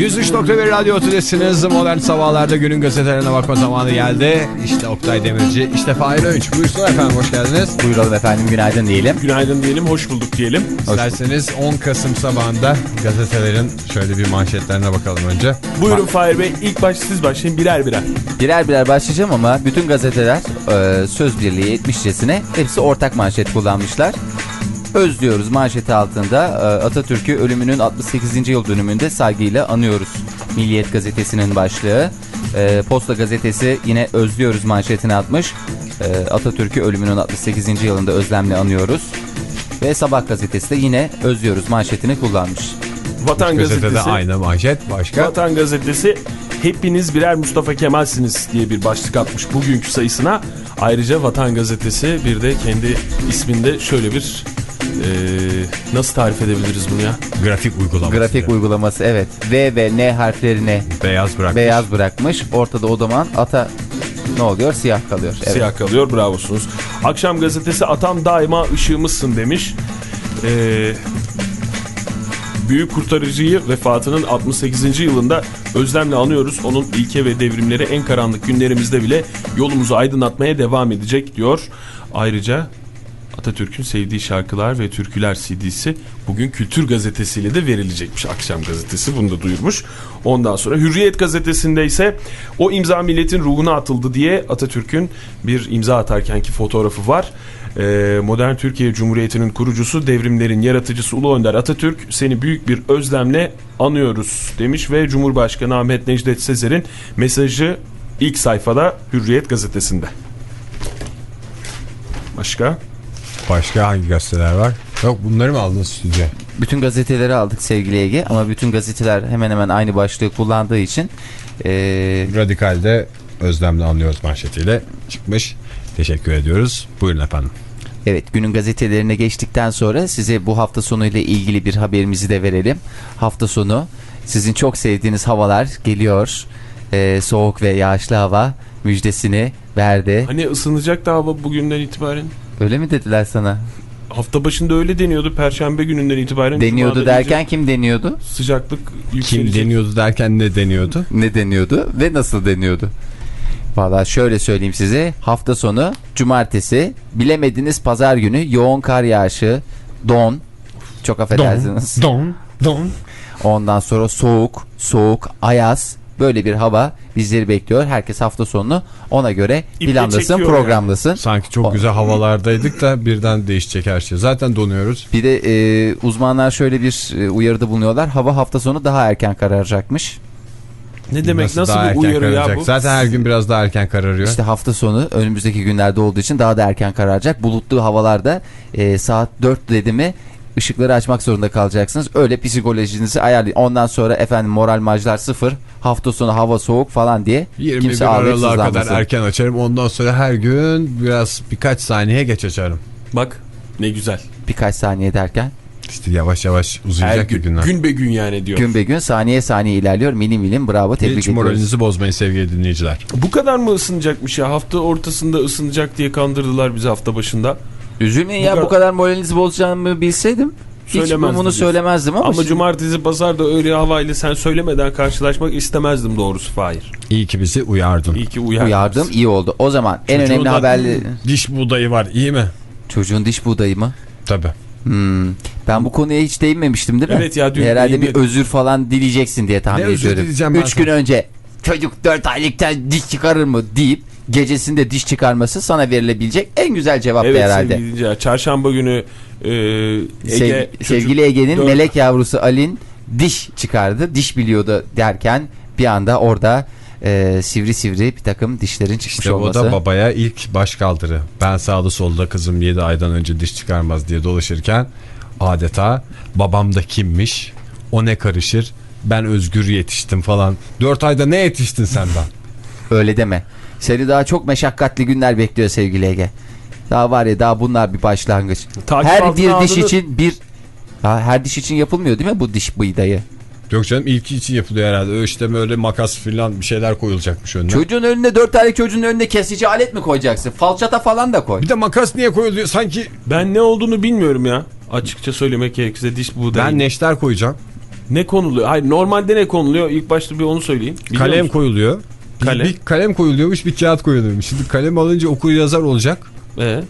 103.1 Radyo Tülesi'niz modern sabahlarda günün gazetelerine bakma zamanı geldi. İşte Oktay Demirci, işte Fahir Öğünç. Buyursun efendim hoş geldiniz. Buyuralım efendim günaydın diyelim. Günaydın diyelim, hoş bulduk diyelim. İsterseniz 10 Kasım sabahında gazetelerin şöyle bir manşetlerine bakalım önce. Buyurun Fahir Bey, ilk baş siz başlayın birer birer. Birer birer başlayacağım ama bütün gazeteler e, söz birliği etmişçesine hepsi ortak manşet kullanmışlar. Özlüyoruz manşeti altında e, Atatürk'ü ölümünün 68. yıl dönümünde saygıyla anıyoruz. Milliyet gazetesinin başlığı. E, Posta gazetesi yine özlüyoruz manşetini atmış. E, Atatürk'ü ölümünün 68. yılında özlemle anıyoruz. Ve Sabah gazetesi de yine özlüyoruz manşetini kullanmış. Vatan Gazetede gazetesi. aynı manşet. Başka? Vatan gazetesi hepiniz birer Mustafa Kemal'siniz diye bir başlık atmış bugünkü sayısına. Ayrıca Vatan gazetesi bir de kendi isminde şöyle bir eee, nasıl tarif edebiliriz bunu ya? Grafik uygulaması. Grafik uygulaması evet. V ve N harflerini Beyaz bırakmış. beyaz bırakmış. Ortada o zaman ata ne oluyor? Siyah kalıyor. Evet. Siyah kalıyor bravosunuz. Akşam gazetesi atam daima ışığımızsın demiş. Eee Büyük kurtarıcıyı vefatının 68. yılında özlemle anıyoruz. Onun ilke ve devrimleri en karanlık günlerimizde bile yolumuzu aydınlatmaya devam edecek diyor. Ayrıca Atatürk'ün sevdiği şarkılar ve türküler CD'si bugün Kültür Gazetesi'yle de verilecekmiş. Akşam gazetesi bunu da duyurmuş. Ondan sonra Hürriyet Gazetesi'nde ise o imza milletin ruhuna atıldı diye Atatürk'ün bir imza atarkenki fotoğrafı var. Ee, modern Türkiye Cumhuriyeti'nin kurucusu, devrimlerin yaratıcısı Ulu Önder Atatürk seni büyük bir özlemle anıyoruz demiş ve Cumhurbaşkanı Ahmet Necdet Sezer'in mesajı ilk sayfada Hürriyet Gazetesi'nde. Başka? Başka hangi gazeteler var? Yok bunları mı aldınız stüdyoya? Bütün gazeteleri aldık sevgili Ege ama bütün gazeteler hemen hemen aynı başlığı kullandığı için e, Radikal'de özlemle anlıyoruz manşetiyle çıkmış. Teşekkür ediyoruz. Buyurun efendim. evet günün gazetelerine geçtikten sonra size bu hafta sonu ile ilgili bir haberimizi de verelim. Hafta sonu sizin çok sevdiğiniz havalar geliyor. E, soğuk ve yağışlı hava müjdesini verdi. Hani ısınacak da hava bugünden itibaren? Öyle mi dediler sana? Hafta başında öyle deniyordu. Perşembe gününden itibaren. Deniyordu derken kim deniyordu? Sıcaklık Kim yükselecek. deniyordu derken ne deniyordu? Ne deniyordu ve nasıl deniyordu? Valla şöyle söyleyeyim size. Hafta sonu cumartesi bilemediniz pazar günü yoğun kar yağışı, don. Çok affedersiniz. Don, don. Ondan sonra soğuk, soğuk, ayaz. Böyle bir hava bizleri bekliyor. Herkes hafta sonunu ona göre İple planlasın, programlasın. Sanki çok O- güzel havalardaydık da birden değişecek her şey. Zaten donuyoruz. Bir de e, uzmanlar şöyle bir e, uyarıda bulunuyorlar. Hava hafta sonu daha erken kararacakmış. Ne demek nasıl, daha bir uyarı ya kararacak? bu? Zaten her gün biraz daha erken kararıyor. İşte hafta sonu önümüzdeki günlerde olduğu için daha da erken kararacak. Bulutlu havalarda e, saat 4 dedi mi ışıkları açmak zorunda kalacaksınız. Öyle psikolojinizi ayarlayın. Ondan sonra efendim moral majlar sıfır. Hafta sonu hava soğuk falan diye 21 kimse ağlayıp Aralık'a kadar erken açarım. Ondan sonra her gün biraz birkaç saniye geç açarım. Bak ne güzel. Birkaç saniye derken İşte yavaş yavaş Her uzayacak gün, günler. gün be gün yani diyor. gün be gün saniye saniye ilerliyor. Milim milim bravo tebrik Hiç ediyoruz. moralinizi bozmayın sevgili dinleyiciler. Bu kadar mı ısınacakmış ya? Hafta ortasında ısınacak diye kandırdılar bizi hafta başında. Üzülmeyin Bu ya kadar- bu kadar moralinizi bozacağımı bilseydim. Hiç Söylemezdim bunu diyorsun. söylemezdim ama, Ama şimdi- cumartesi pazarda öyle havayla sen söylemeden karşılaşmak istemezdim doğrusu Fahir. İyi ki bizi uyardın. İyi ki uyardın. uyardım iyi oldu. O zaman en Çocuğun önemli da haberli Diş buğdayı var iyi mi? çocuğun diş buğdayı mı? Tabii. Hmm. Ben bu konuya hiç değinmemiştim değil mi? Evet ya, dün Herhalde bir özür falan dileyeceksin diye tahmin Ne özür ediyorum. dileyeceğim ben 3 gün sana? önce çocuk 4 aylıktan diş çıkarır mı deyip gecesinde diş çıkarması sana verilebilecek en güzel cevap Evet herhalde. sevgili dinleyiciler, Çarşamba günü e, Ege, Sev- çocuk- sevgili Ege'nin dört- melek yavrusu Alin diş çıkardı. Diş biliyordu derken bir anda orada e, sivri sivri bir takım dişlerin çıkmış İşte o olması. da babaya ilk baş kaldırı. Ben sağda solda kızım 7 aydan önce diş çıkarmaz diye dolaşırken adeta babam da kimmiş o ne karışır ben özgür yetiştim falan. 4 ayda ne yetiştin sen daha? Öyle deme. Seni daha çok meşakkatli günler bekliyor sevgili Ege. Daha var ya daha bunlar bir başlangıç. Takip her bir diş aldığını- için bir Ha, her diş için yapılmıyor değil mi bu diş bıydayı? Yok canım ilki için yapılıyor herhalde. Ö işte böyle makas falan bir şeyler koyulacakmış önüne. Çocuğun önüne dört aylık çocuğun önüne kesici alet mi koyacaksın? Falçata falan da koy. Bir de makas niye koyuluyor sanki Ben ne olduğunu bilmiyorum ya. Açıkça söylemek gerekirse diş buğdayı. ben neşter koyacağım. Ne konuluyor? Hayır normalde ne konuluyor? İlk başta bir onu söyleyeyim. Biliyor kalem musun? koyuluyor. Bir- Kalem. Bir kalem koyuluyormuş bir kağıt koyuluyormuş. Şimdi kalem alınca okur yazar olacak. Ee,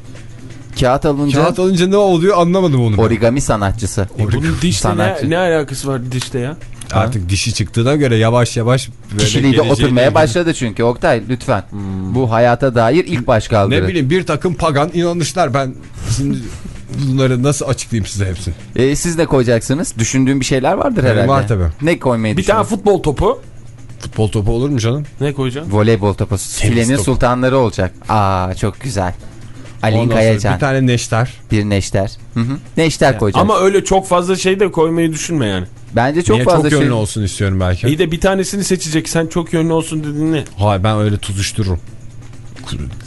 Kağıt alınca Kağıt alınca ne oluyor anlamadım onu. ben. origami sanatçısı. e bunun dişle sanatçı. ne, ne alakası var dişte ya? Artık dişi çıktığına göre yavaş yavaş böyle Kişiliği de oturmaya başladı çünkü Oktay lütfen. Bu hayata dair ilk baş kaldırı. Ne bileyim bir takım pagan inanışlar ben şimdi bunları nasıl açıklayayım size hepsini. E, siz ne koyacaksınız? Düşündüğün bir şeyler vardır herhalde. var tabii. Ne koymayı Bir tane futbol topu. Futbol topu olur mu canım? Ne koyacaksın? Voleybol topu. Filenin topu. sultanları olacak. Aa çok güzel. Ali Ondan sonra Kayacan. bir tane neşter. Bir neşter. Hı hı. Neşter koyacak. Ama öyle çok fazla şey de koymayı düşünme yani. Bence çok Niye fazla çok şey. yönlü olsun istiyorum belki. İyi de bir tanesini seçecek. Sen çok yönlü olsun dedin ne? Hayır ben öyle tutuştururum.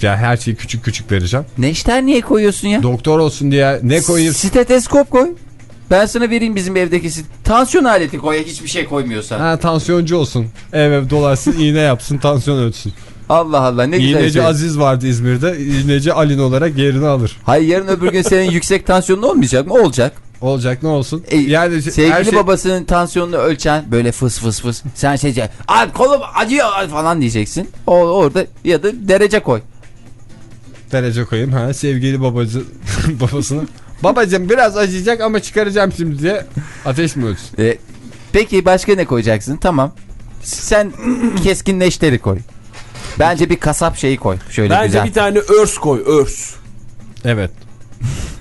Ya her şeyi küçük küçük vereceğim. Neşter niye koyuyorsun ya? Doktor olsun diye ne koyayım? Steteskop koy. Ben sana vereyim bizim evdeki sit- tansiyon aleti koy hiçbir şey koymuyorsan. Ha tansiyoncu olsun. Ev ev dolaşsın iğne yapsın tansiyon ölçsün. Allah Allah ne güzel. İğneci şey. Aziz vardı İzmir'de. İğneci Alin olarak yerini alır. Hayır yarın öbür gün senin yüksek tansiyonun olmayacak mı? Olacak. Olacak ne olsun? E, yani Sevgili şey babasının tansiyonunu ölçen böyle fıs fıs fıs. Sen şey diyeceksin. Ay kolum acıyor falan diyeceksin. O orada ya da derece koy. derece koyayım. Ha sevgili babacı babasına. Babacım biraz acıyacak ama çıkaracağım şimdi diye ateş mi ölçsün? E, peki başka ne koyacaksın? Tamam. Sen keskin neşteri koy. Bence bir kasap şeyi koy. Şöyle Bence güzel. bir tane örs koy. Örs. Evet.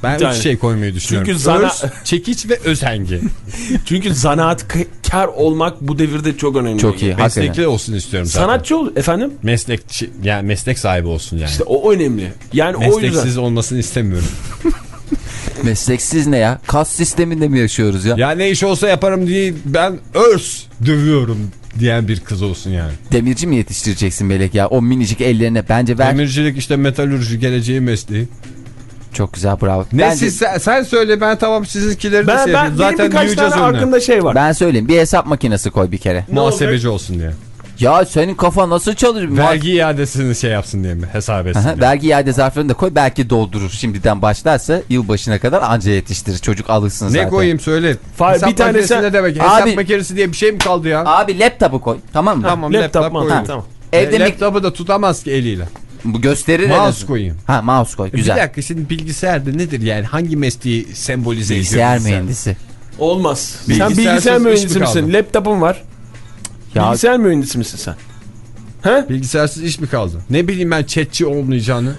Ben Bir şey koymayı düşünüyorum. Çünkü zana- Örs, çekiç ve özengi. Çünkü zanaatkar olmak bu devirde çok önemli. Çok iyi. Meslekli Hakikaten. olsun istiyorum zaten. Sanatçı ol efendim. Meslek yani meslek sahibi olsun yani. İşte o önemli. Yani o yüzden. Mesleksiz olmasını istemiyorum. Mesleksiz ne ya? Kas sisteminde mi yaşıyoruz ya? ya ne iş olsa yaparım diye ben örs dövüyorum diyen bir kız olsun yani. Demirci mi yetiştireceksin Melek ya? O minicik ellerine bence ver. Demircilik işte metalürji geleceği mesleği. Çok güzel bravo. Ne Bence- siz sen, sen söyle ben tamam sizinkileri de Ben, şey ben, yapayım. benim Zaten birkaç tane önüne. aklımda şey var. Ben söyleyeyim bir hesap makinesi koy bir kere. Muhasebeci olsun diye. Ya senin kafa nasıl çalışıyor? Vergi iadesini şey yapsın diye mi? Hesap etsin Aha, vergi iade zarflarını da koy belki doldurur. Şimdiden başlarsa yılbaşına kadar anca yetiştirir. Çocuk alışsın zaten. Ne koyayım söyle. Fahir, Hesap bir tanesi- ne demek? Hesap Abi- makinesi diye bir şey mi kaldı ya? Abi laptopu koy tamam mı? Tamam Laptop, laptop, koyayım. Tamam. Evde E, laptopu da tutamaz ki eliyle. bu gösterir Mouse koyayım. Ha mouse koy Bir güzel. dakika şimdi bilgisayarda nedir yani? Hangi mesleği sembolize ediyor? Bilgisayar mühendisi. Olmaz. sen Bilgisayar bilgisayar iş mi mühendisi misin? Laptopun var. Ya Bilgisayar mühendisi misin sen? He? Bilgisayarsız iş mi kaldı? Ne bileyim ben chatçi olmayacağını.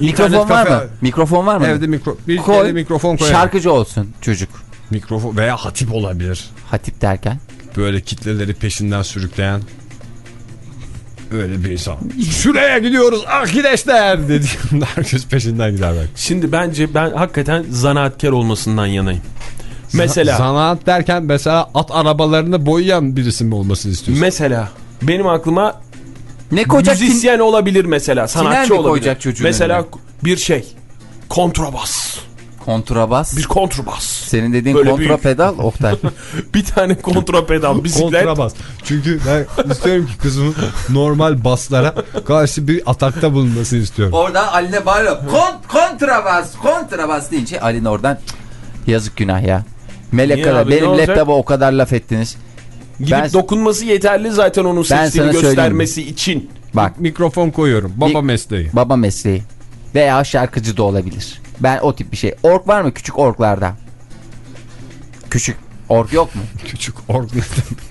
mikrofon İnternet var kafe- mı? Mikrofon var mı? Evde mikro, bir Koy. kere mikrofon koyalım. Şarkıcı olsun çocuk. Mikrofon veya hatip olabilir. Hatip derken. Böyle kitleleri peşinden sürükleyen öyle bir insan. Şuraya gidiyoruz arkadaşlar dedi. Herkes peşinden gider belki. Şimdi bence ben hakikaten zanaatkar olmasından yanayım. Mesela Zanaat derken mesela at arabalarını boyayan birisi mi olmasını istiyorsun? mesela benim aklıma Ne koyacak? müzisyen olabilir mesela, sanatçı olabilir. koyacak çocuğun mesela önüne? bir şey. Kontrabas. Kontrabas. Bir kontrabas. Senin dediğin Böyle kontra büyük. pedal Oktay. Bir tane kontrapedal bisiklet. Kontrabas. Çünkü ben istiyorum ki kızımın normal baslara karşı bir atakta bulunmasını istiyorum. oradan Ali'ne bağırıyor. Kon kontrabas, kontrabas deyince Ali'nin oradan "Cık, yazık günah ya. Melek Niye kadar abi, benim laptopa o kadar laf ettiniz. Gidip Ben- dokunması yeterli zaten onun söyleyeyim. göstermesi için. Bak Mikrofon koyuyorum. Baba mesleği. baba mesleği veya şarkıcı da olabilir. Ben o tip bir şey. Ork var mı küçük orklarda? Küçük ork yok mu? Küçük org ne demek?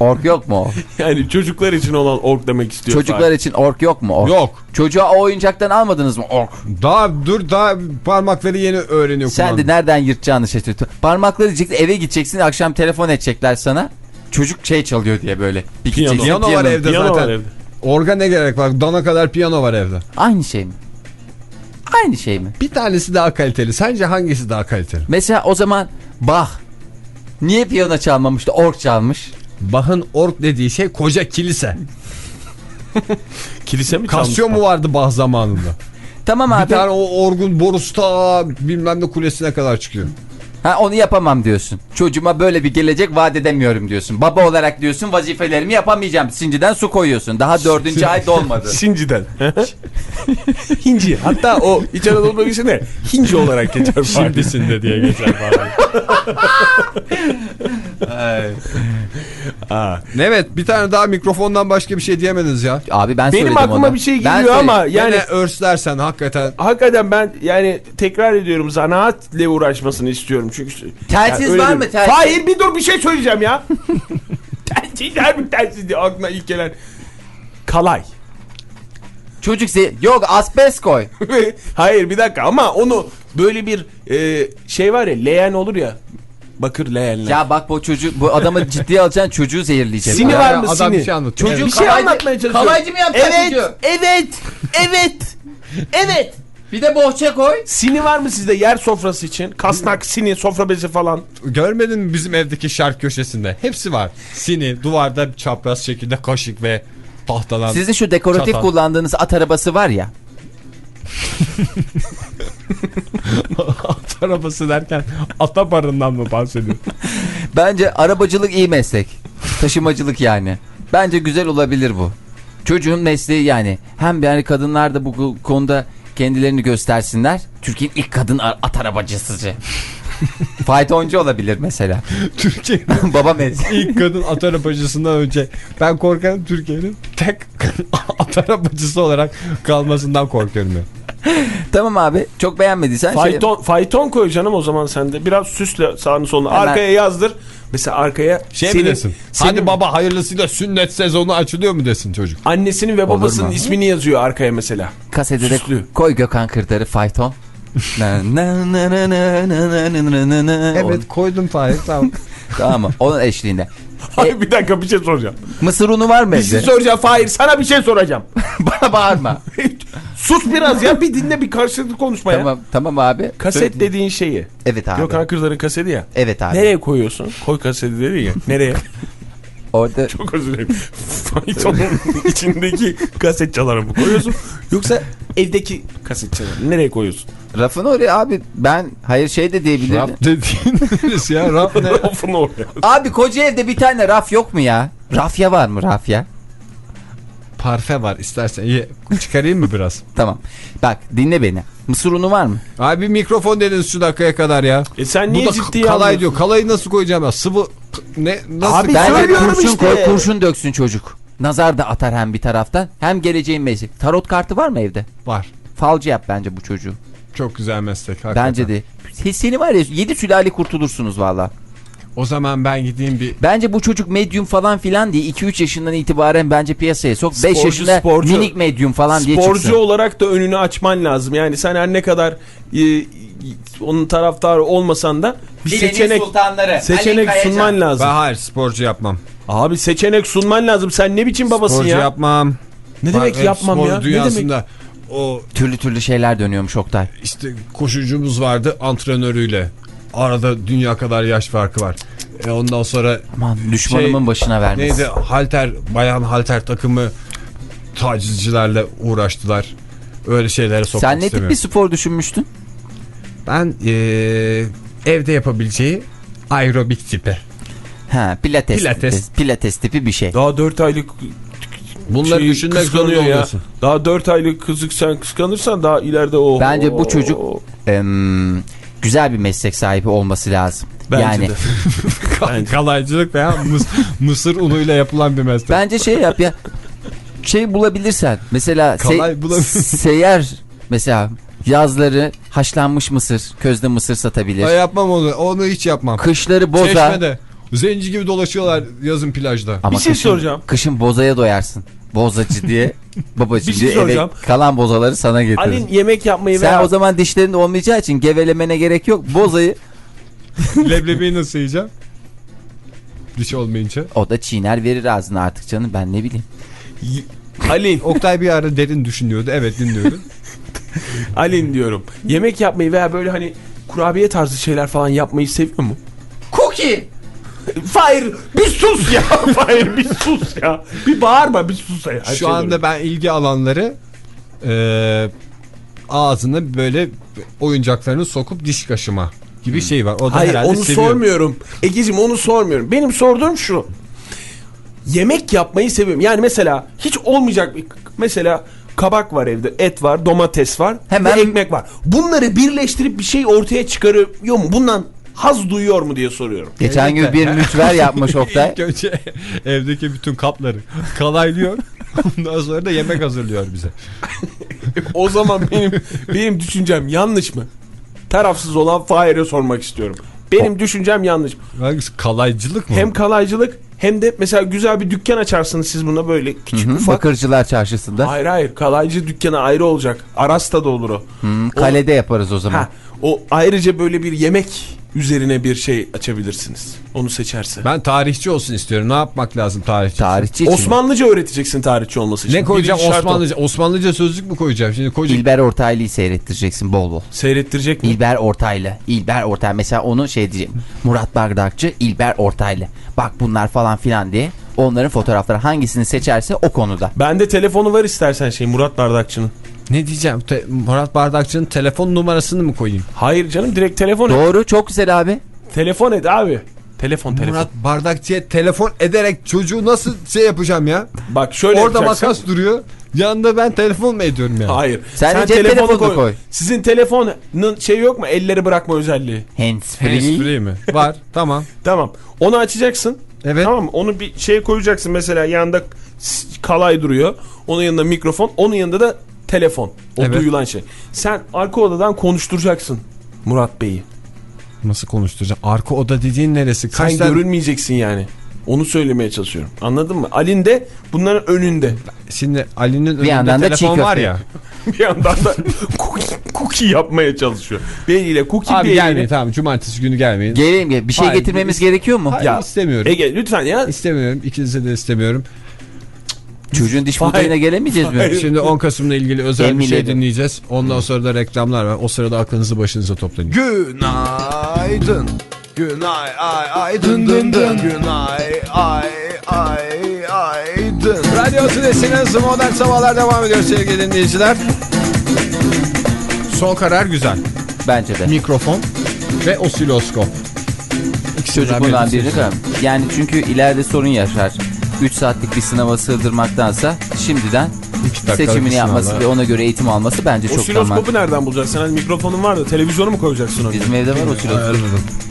Ork yok mu? Yani çocuklar için olan ork demek istiyor. Çocuklar için ork yok mu ork? Yok. Çocuğa o oyuncaktan almadınız mı ork? Daha dur daha parmakları yeni öğreniyor. Sen de kullanmayı. nereden yırtacağını şaşırtın. Parmakları diyeceksin eve gideceksin akşam telefon edecekler sana. Çocuk şey çalıyor diye böyle. Bir Piyano. gideceksin, Piyano var evde Piyano zaten. var evde. Orga ne gerek var? Dana kadar piyano var evde. Aynı şey mi? Aynı şey mi? Bir tanesi daha kaliteli. Sence hangisi daha kaliteli? Mesela o zaman Bach niye piyano çalmamıştı? Org çalmış. Bach'ın org dediği şey koca kilise. Kilise mi Kasyo mu vardı Bach zamanında? Tamam Bir abi. tane o orgun borusu ta bilmem ne kulesine kadar çıkıyor. Ha onu yapamam diyorsun. Çocuğuma böyle bir gelecek vaat edemiyorum diyorsun. Baba olarak diyorsun vazifelerimi yapamayacağım. Sinciden su koyuyorsun. Daha dördüncü ay dolmadı. Sinci'den. Hinci. Hatta o İç Anadolu bölgesinde Hinci olarak geçer. Şimdisinde diye geçer. Ha. evet bir tane daha mikrofondan başka bir şey diyemediniz ya. Abi ben Benim aklıma onu. bir şey Ben geliyor söyledim. ama Yani yani örslersen hakikaten hakikaten ben yani tekrar ediyorum zanaatle uğraşmasını istiyorum çünkü. Telsiz Yani var mı? Telsiz? Hayır bir dur bir şey söyleyeceğim ya. telsiz der mi telsiz diye aklına ilk gelen. Kalay. Çocuk ze- Yok asbest koy. Hayır bir dakika ama onu böyle bir e, şey var ya leğen olur ya. Bakır leğenler. ya bak bu çocuğu bu adamı ciddiye alacaksın çocuğu zehirleyecek. Sini var mı adam sini? bir şey anlatıyor. Çocuğun Bir şey kalaycı- anlatmaya çalışıyorum. kalaycı mı yapacak evet, çocuğu? Evet, evet, evet. Bir de bohça koy. Sini var mı sizde yer sofrası için? Kasnak, sini, sofra bezi falan. görmedin mi bizim evdeki şark köşesinde? Hepsi var. Sini, duvarda çapraz şekilde kaşık ve tahtadan. Sizin şu dekoratif Çatal. kullandığınız at arabası var ya. at arabası derken ata barından mı bahsediyor? Bence arabacılık iyi meslek. Taşımacılık yani. Bence güzel olabilir bu. Çocuğun mesleği yani. Hem yani kadınlar da bu konuda kendilerini göstersinler. Türkiye'nin ilk kadın at arabacısı. Faytoncu olabilir mesela. Türkiye'nin Baba mesleği. ilk kadın at arabacısından önce ben korkarım Türkiye'nin tek at arabacısı olarak kalmasından korkuyorum ya. tamam abi. Çok beğenmediysen şey... Fayton, fayton koy canım o zaman sende. Biraz süsle sağını solunu. Hemen- Arkaya yazdır. Mesela arkaya şey senin, mi desin? Senin, Hadi baba hayırlısıyla sünnet sezonu açılıyor mu desin çocuk? Annesinin ve babasının ismini yazıyor arkaya mesela. Kasete de koy Gökhan Kırdar'ı fayton. evet koydum Fahir tamam. tamam? Onun eşliğinde. Hayır bir dakika bir şey soracağım. Mısır unu var mı Bir şey evde? soracağım Fahir sana bir şey soracağım. Bana bağırma. Sus biraz ya bir dinle bir karşılıklı konuşma ya. tamam tamam abi. Kaset dediğin şeyi. Evet abi. Gökhan Kırdar'ın kaseti ya. Evet abi. Nereye koyuyorsun? Koy kaseti dedi ya. Nereye? Orada Çok özür dilerim. Faytonun içindeki kaset çaları mı koyuyorsun? Yoksa evdeki kaset çaları nereye koyuyorsun? rafın oraya abi ben hayır şey de diyebilirim. Raf dediğin neresi ya? Raf ne? Rafını oraya. Abi koca evde bir tane raf yok mu ya? Rafya var mı rafya? Parfe var istersen. Ye. Çıkarayım mı biraz? Tamam. Bak dinle beni. Mısır unu var mı? Abi mikrofon dediniz şu dakikaya kadar ya. E sen Bu niye da ciddiye kalay diyor. Kalayı nasıl koyacağım ya? Sıvı ne nasıl? Abi söylüyorum kurşun işte. koy, kurşun döksün çocuk. Nazar da atar hem bir taraftan hem geleceğin meslek. Tarot kartı var mı evde? var. Falcı yap bence bu çocuğu. Çok güzel meslek. hakikaten. Bence de. Seni var ya 7 sülale kurtulursunuz valla. O zaman ben gideyim bir Bence bu çocuk medyum falan filan diye 2-3 yaşından itibaren bence piyasaya sok. 5 Sporcu, yaşında sporcu. minik medyum falan diye Sporcu çıksın. olarak da önünü açman lazım. Yani sen her ne kadar e, onun taraftarı olmasan da bir seçenek seçenek sunman lazım. ben hayır sporcu yapmam. Abi seçenek sunman lazım. Sen ne biçim babasın sporcu ya? yapmam. Ne demek Bak, yapmam spor ya? Ne demek? o Türlü türlü şeyler dönüyormuş Oktay. işte koşucumuz vardı antrenörüyle. Arada dünya kadar yaş farkı var. E ondan sonra Aman düşmanımın Şey, başına vermesin. neydi halter bayan halter takımı tacizcilerle uğraştılar. Öyle şeylere sokmak Sen ne tip bir spor düşünmüştün? Ben eee, evde yapabileceği aerobik tipi. Ha pilates. Pilates. Pilates, pilates tipi bir şey. Daha 4 aylık Bunları şeyi düşünmek kıskanıyor zorunda ya. oluyorsun. Daha 4 aylık kızı sen kıskanırsan daha ileride o. Bence bu çocuk em, güzel bir meslek sahibi olması lazım. Bence yani de. Kalaycılık veya mıs- mısır unuyla yapılan bir meslek. bence şey yap ya. Şey bulabilirsen mesela se- Kalay bulabilirsin. seyyar mesela yazları haşlanmış mısır, közde mısır satabilir. Ben yapmam onu. Onu hiç yapmam. Kışları boza. Çeşmede. Zenci gibi dolaşıyorlar yazın plajda. Ama Bir şey kışın, soracağım. Kışın bozaya doyarsın. Bozacı diye. Babacım şey diye eve kalan bozaları sana getirir. Ali'nin yemek yapmayı Sen ve o zaman dişlerin olmayacağı için gevelemene gerek yok. Bozayı Leblebiyi nasıl yiyeceğim? Diş olmayınca. o da çiğner verir ağzına artık canım ben ne bileyim. Alin, Oktay bir ara derin düşünüyordu. Evet dinliyorum. Alin diyorum. Yemek yapmayı veya böyle hani kurabiye tarzı şeyler falan yapmayı seviyor mu? Cookie. Hayır bir sus ya. Hayır bir sus ya. Bir bağırma bir sus ya. Şu anda ben ilgi alanları e, ağzına böyle oyuncaklarını sokup diş kaşıma gibi şey var. O da Hayır herhalde onu seviyor. sormuyorum. Egeciğim onu sormuyorum. Benim sorduğum şu. Yemek yapmayı seviyorum. Yani mesela hiç olmayacak bir mesela kabak var evde, et var, domates var Hemen- ekmek var. Bunları birleştirip bir şey ortaya çıkarıyor mu? Bundan haz duyuyor mu diye soruyorum. Geçen gün bir mücver yapmış Oktay. İlk önce evdeki bütün kapları kalaylıyor. Ondan sonra da yemek hazırlıyor bize. o zaman benim benim düşüncem yanlış mı? Tarafsız olan Fahir'e sormak istiyorum. Benim düşüncem yanlış. Hangisi? Kalaycılık mı? Hem kalaycılık hem de mesela güzel bir dükkan açarsınız siz buna böyle küçük Hı, ufak. Bakırcılar çarşısında. Hayır hayır kalaycı dükkanı ayrı olacak. Arasta da olur o. Hı, kalede yaparız o zaman. Ha, o ayrıca böyle bir yemek üzerine bir şey açabilirsiniz. Onu seçerse. Ben tarihçi olsun istiyorum. Ne yapmak lazım tarihçi? Tarihçi için. Osmanlıca öğreteceksin tarihçi olması için. Ne koyacağım Birinci. Osmanlıca? Osmanlıca sözlük mü koyacağım? Şimdi koca... İlber Ortaylı'yı seyrettireceksin bol bol. Seyrettirecek mi? İlber Ortaylı. İlber Ortaylı. Mesela onu şey diyeceğim. Murat Bardakçı, İlber Ortaylı. Bak bunlar falan filan diye. Onların fotoğrafları hangisini seçerse o konuda. Bende telefonu var istersen şey Murat Bardakçı'nın. Ne diyeceğim? Te- Murat Bardakçı'nın telefon numarasını mı koyayım? Hayır canım direkt telefon et. Doğru çok güzel abi. Telefon et abi. Telefon telefon. Murat Bardakçı'ya telefon ederek çocuğu nasıl şey yapacağım ya? Bak şöyle Orada yapacaksın. makas duruyor. Yanında ben telefon mu ediyorum ya? Hayır. Sen de cep telefonunu koy. Sizin telefonun şey yok mu? Elleri bırakma özelliği. Hands free. Hands mi? Var. tamam. Tamam. Onu açacaksın. Evet. Tamam mı? Onu bir şey koyacaksın mesela yanında kalay duruyor. Onun yanında mikrofon. Onun yanında da telefon. O Evet. duyulan şey. Sen arka odadan konuşturacaksın Murat Bey'i. Nasıl konuşturacağım? Arka oda dediğin neresi? Sen Kaç tane... görünmeyeceksin yani. Onu söylemeye çalışıyorum. Anladın mı? Alin de bunların önünde. Şimdi Ali'nin önünde yandan telefon var ya. bir yandan da cookie, cookie yapmaya çalışıyor. Bir eliyle cookie Abi gelmeyin eliyle. tamam cumartesi günü gelmeyin. Geleyim gel. Bir şey Hayır, getirmemiz biz- gerekiyor mu? Hayır Ya, istemiyorum. Ege lütfen ya. İstemiyorum. İkinize de istemiyorum. Çocuğun diş Hayır. buğdayına gelemeyeceğiz mi? Hayır. Şimdi 10 Kasım'la ilgili özel bir şey Eminim. dinleyeceğiz. Ondan sonra da reklamlar var. O sırada aklınızı başınıza toplayın. Günaydın. Günay ay ay dın dın dın. Günay ay ay ay dın. Radyo Tülesi'nin modern sabahlar devam ediyor sevgili dinleyiciler. Son karar güzel. Bence de. Mikrofon ve osiloskop. İkisinden Çocuk bundan birini. Yani çünkü ileride sorun yaşar. 3 saatlik bir sınava sığdırmaktansa şimdiden seçimini yapması ve ona göre eğitim alması bence çok tamam. Osiloskopu nereden bulacaksın? Hani mikrofonun var da televizyonu mu koyacaksın oraya? Bizim evde var osiloskop.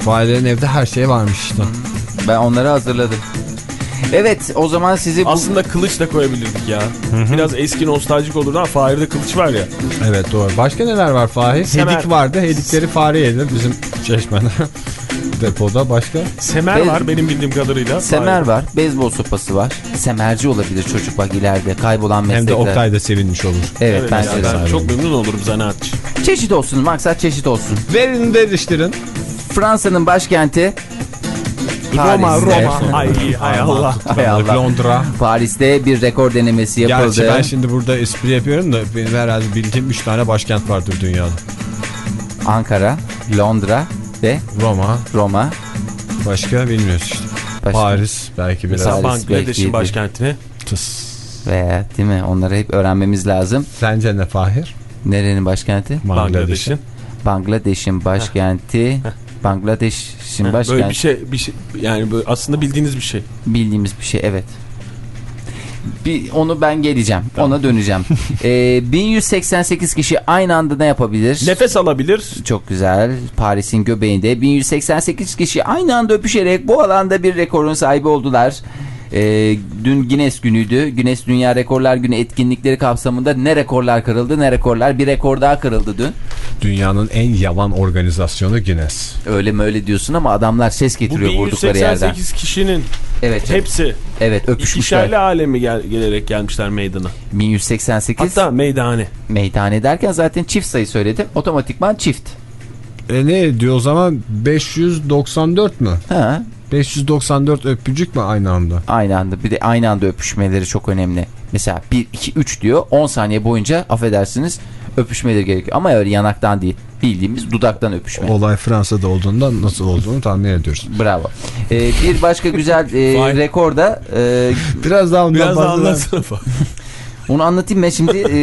Fahilerin evde her şey varmış işte. Ben onları hazırladım. Evet o zaman sizi bu... Aslında kılıç da koyabilirdik ya. Biraz eski nostaljik olurdu ama Fahir'de kılıç var ya. Evet doğru. Başka neler var Fahir? Semer. Hedik vardı. Hedikleri fare yedi bizim çeşmede. Depoda başka. Semer Ben- var benim bildiğim kadarıyla. Semer Fahir. var, beyzbol sopası var. Semerci olabilir çocuk bak ileride kaybolan meslekler. Hem de Oktay da sevinmiş olur. Evet, Evet, bence yani de. ben çok memnun olurum zanaatçı. Çeşit olsun maksat çeşit olsun. Verin veriştirin. Fransa'nın başkenti Roma, Paris'te. Roma. Ay, ay Allah. Hay Allah. Londra. Paris'te bir rekor denemesi yapıldı. Gerçi ben şimdi burada espri yapıyorum da benim herhalde bildiğim 3 tane başkent vardır dünyada. Ankara, Londra ve Roma. Roma. Başka bilmiyoruz işte. Başka. Paris belki biraz. Paris Bangladeş'in başkentine. Tıs. Veya değil mi? Onları hep öğrenmemiz lazım. Sence ne Fahir? Nerenin başkenti? Bangladeş'in. Bangladeş'in başkenti. Bangladeş'in başkenti. Böyle bir şey, bir şey yani böyle aslında bildiğiniz bir şey. Bildiğimiz bir şey evet. Bir, onu ben geleceğim. Ona döneceğim. ee, 1188 kişi aynı anda ne yapabilir? Nefes alabilir. Çok güzel. Paris'in göbeğinde 1188 kişi aynı anda öpüşerek bu alanda bir rekorun sahibi oldular. Ee, dün Guinness günüydü. Guinness Dünya Rekorlar Günü etkinlikleri kapsamında ne rekorlar kırıldı ne rekorlar. Bir rekor daha kırıldı dün. Dünyanın en yalan organizasyonu Guinness. Öyle mi öyle diyorsun ama adamlar ses Bu getiriyor vurdukları yerden. 1188 kişinin Evet, hepsi evet öpüşmüşler. ikişerli alemi gel gelerek gelmişler meydana. 1188 Hatta meydane. meydane derken zaten çift sayı söyledim. Otomatikman çift. E ne diyor o zaman 594 mü? Ha, 594 öpücük mü aynı anda? Aynı anda bir de aynı anda öpüşmeleri çok önemli. Mesela 1 2 3 diyor 10 saniye boyunca affedersiniz öpüşmeleri gerekiyor. Ama öyle yanaktan değil bildiğimiz dudaktan öpüşme. Olay Fransa'da olduğundan nasıl olduğunu tahmin ediyoruz. Bravo. Ee, bir başka güzel e, rekor da e, Biraz daha ondan Biraz daha anlatsana falan. Onu anlatayım ben şimdi. E,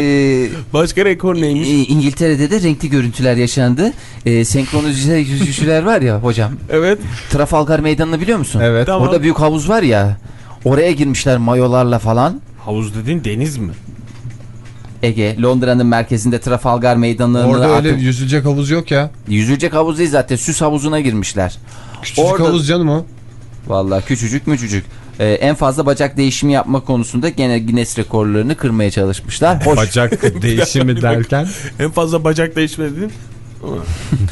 Başka rekor neymiş? e, İngiltere'de de renkli görüntüler yaşandı. E, senkronize yüzüşüler var ya hocam. Evet. Trafalgar Meydanı'nı biliyor musun? Evet. Tamam. Orada büyük havuz var ya. Oraya girmişler mayolarla falan. Havuz dediğin deniz mi? Ege, Londra'nın merkezinde Trafalgar Meydanı'nı Orada öyle atıp- yüzülecek havuz yok ya. yüzülecek havuz değil zaten süs havuzuna girmişler. Küçücük Orada- havuz canım o. Vallahi küçücük müçücük. Ee, en fazla bacak değişimi yapma konusunda gene Guinness rekorlarını kırmaya çalışmışlar. Hoş. Bacak değişimi derken. En fazla bacak değişme dedin. Ama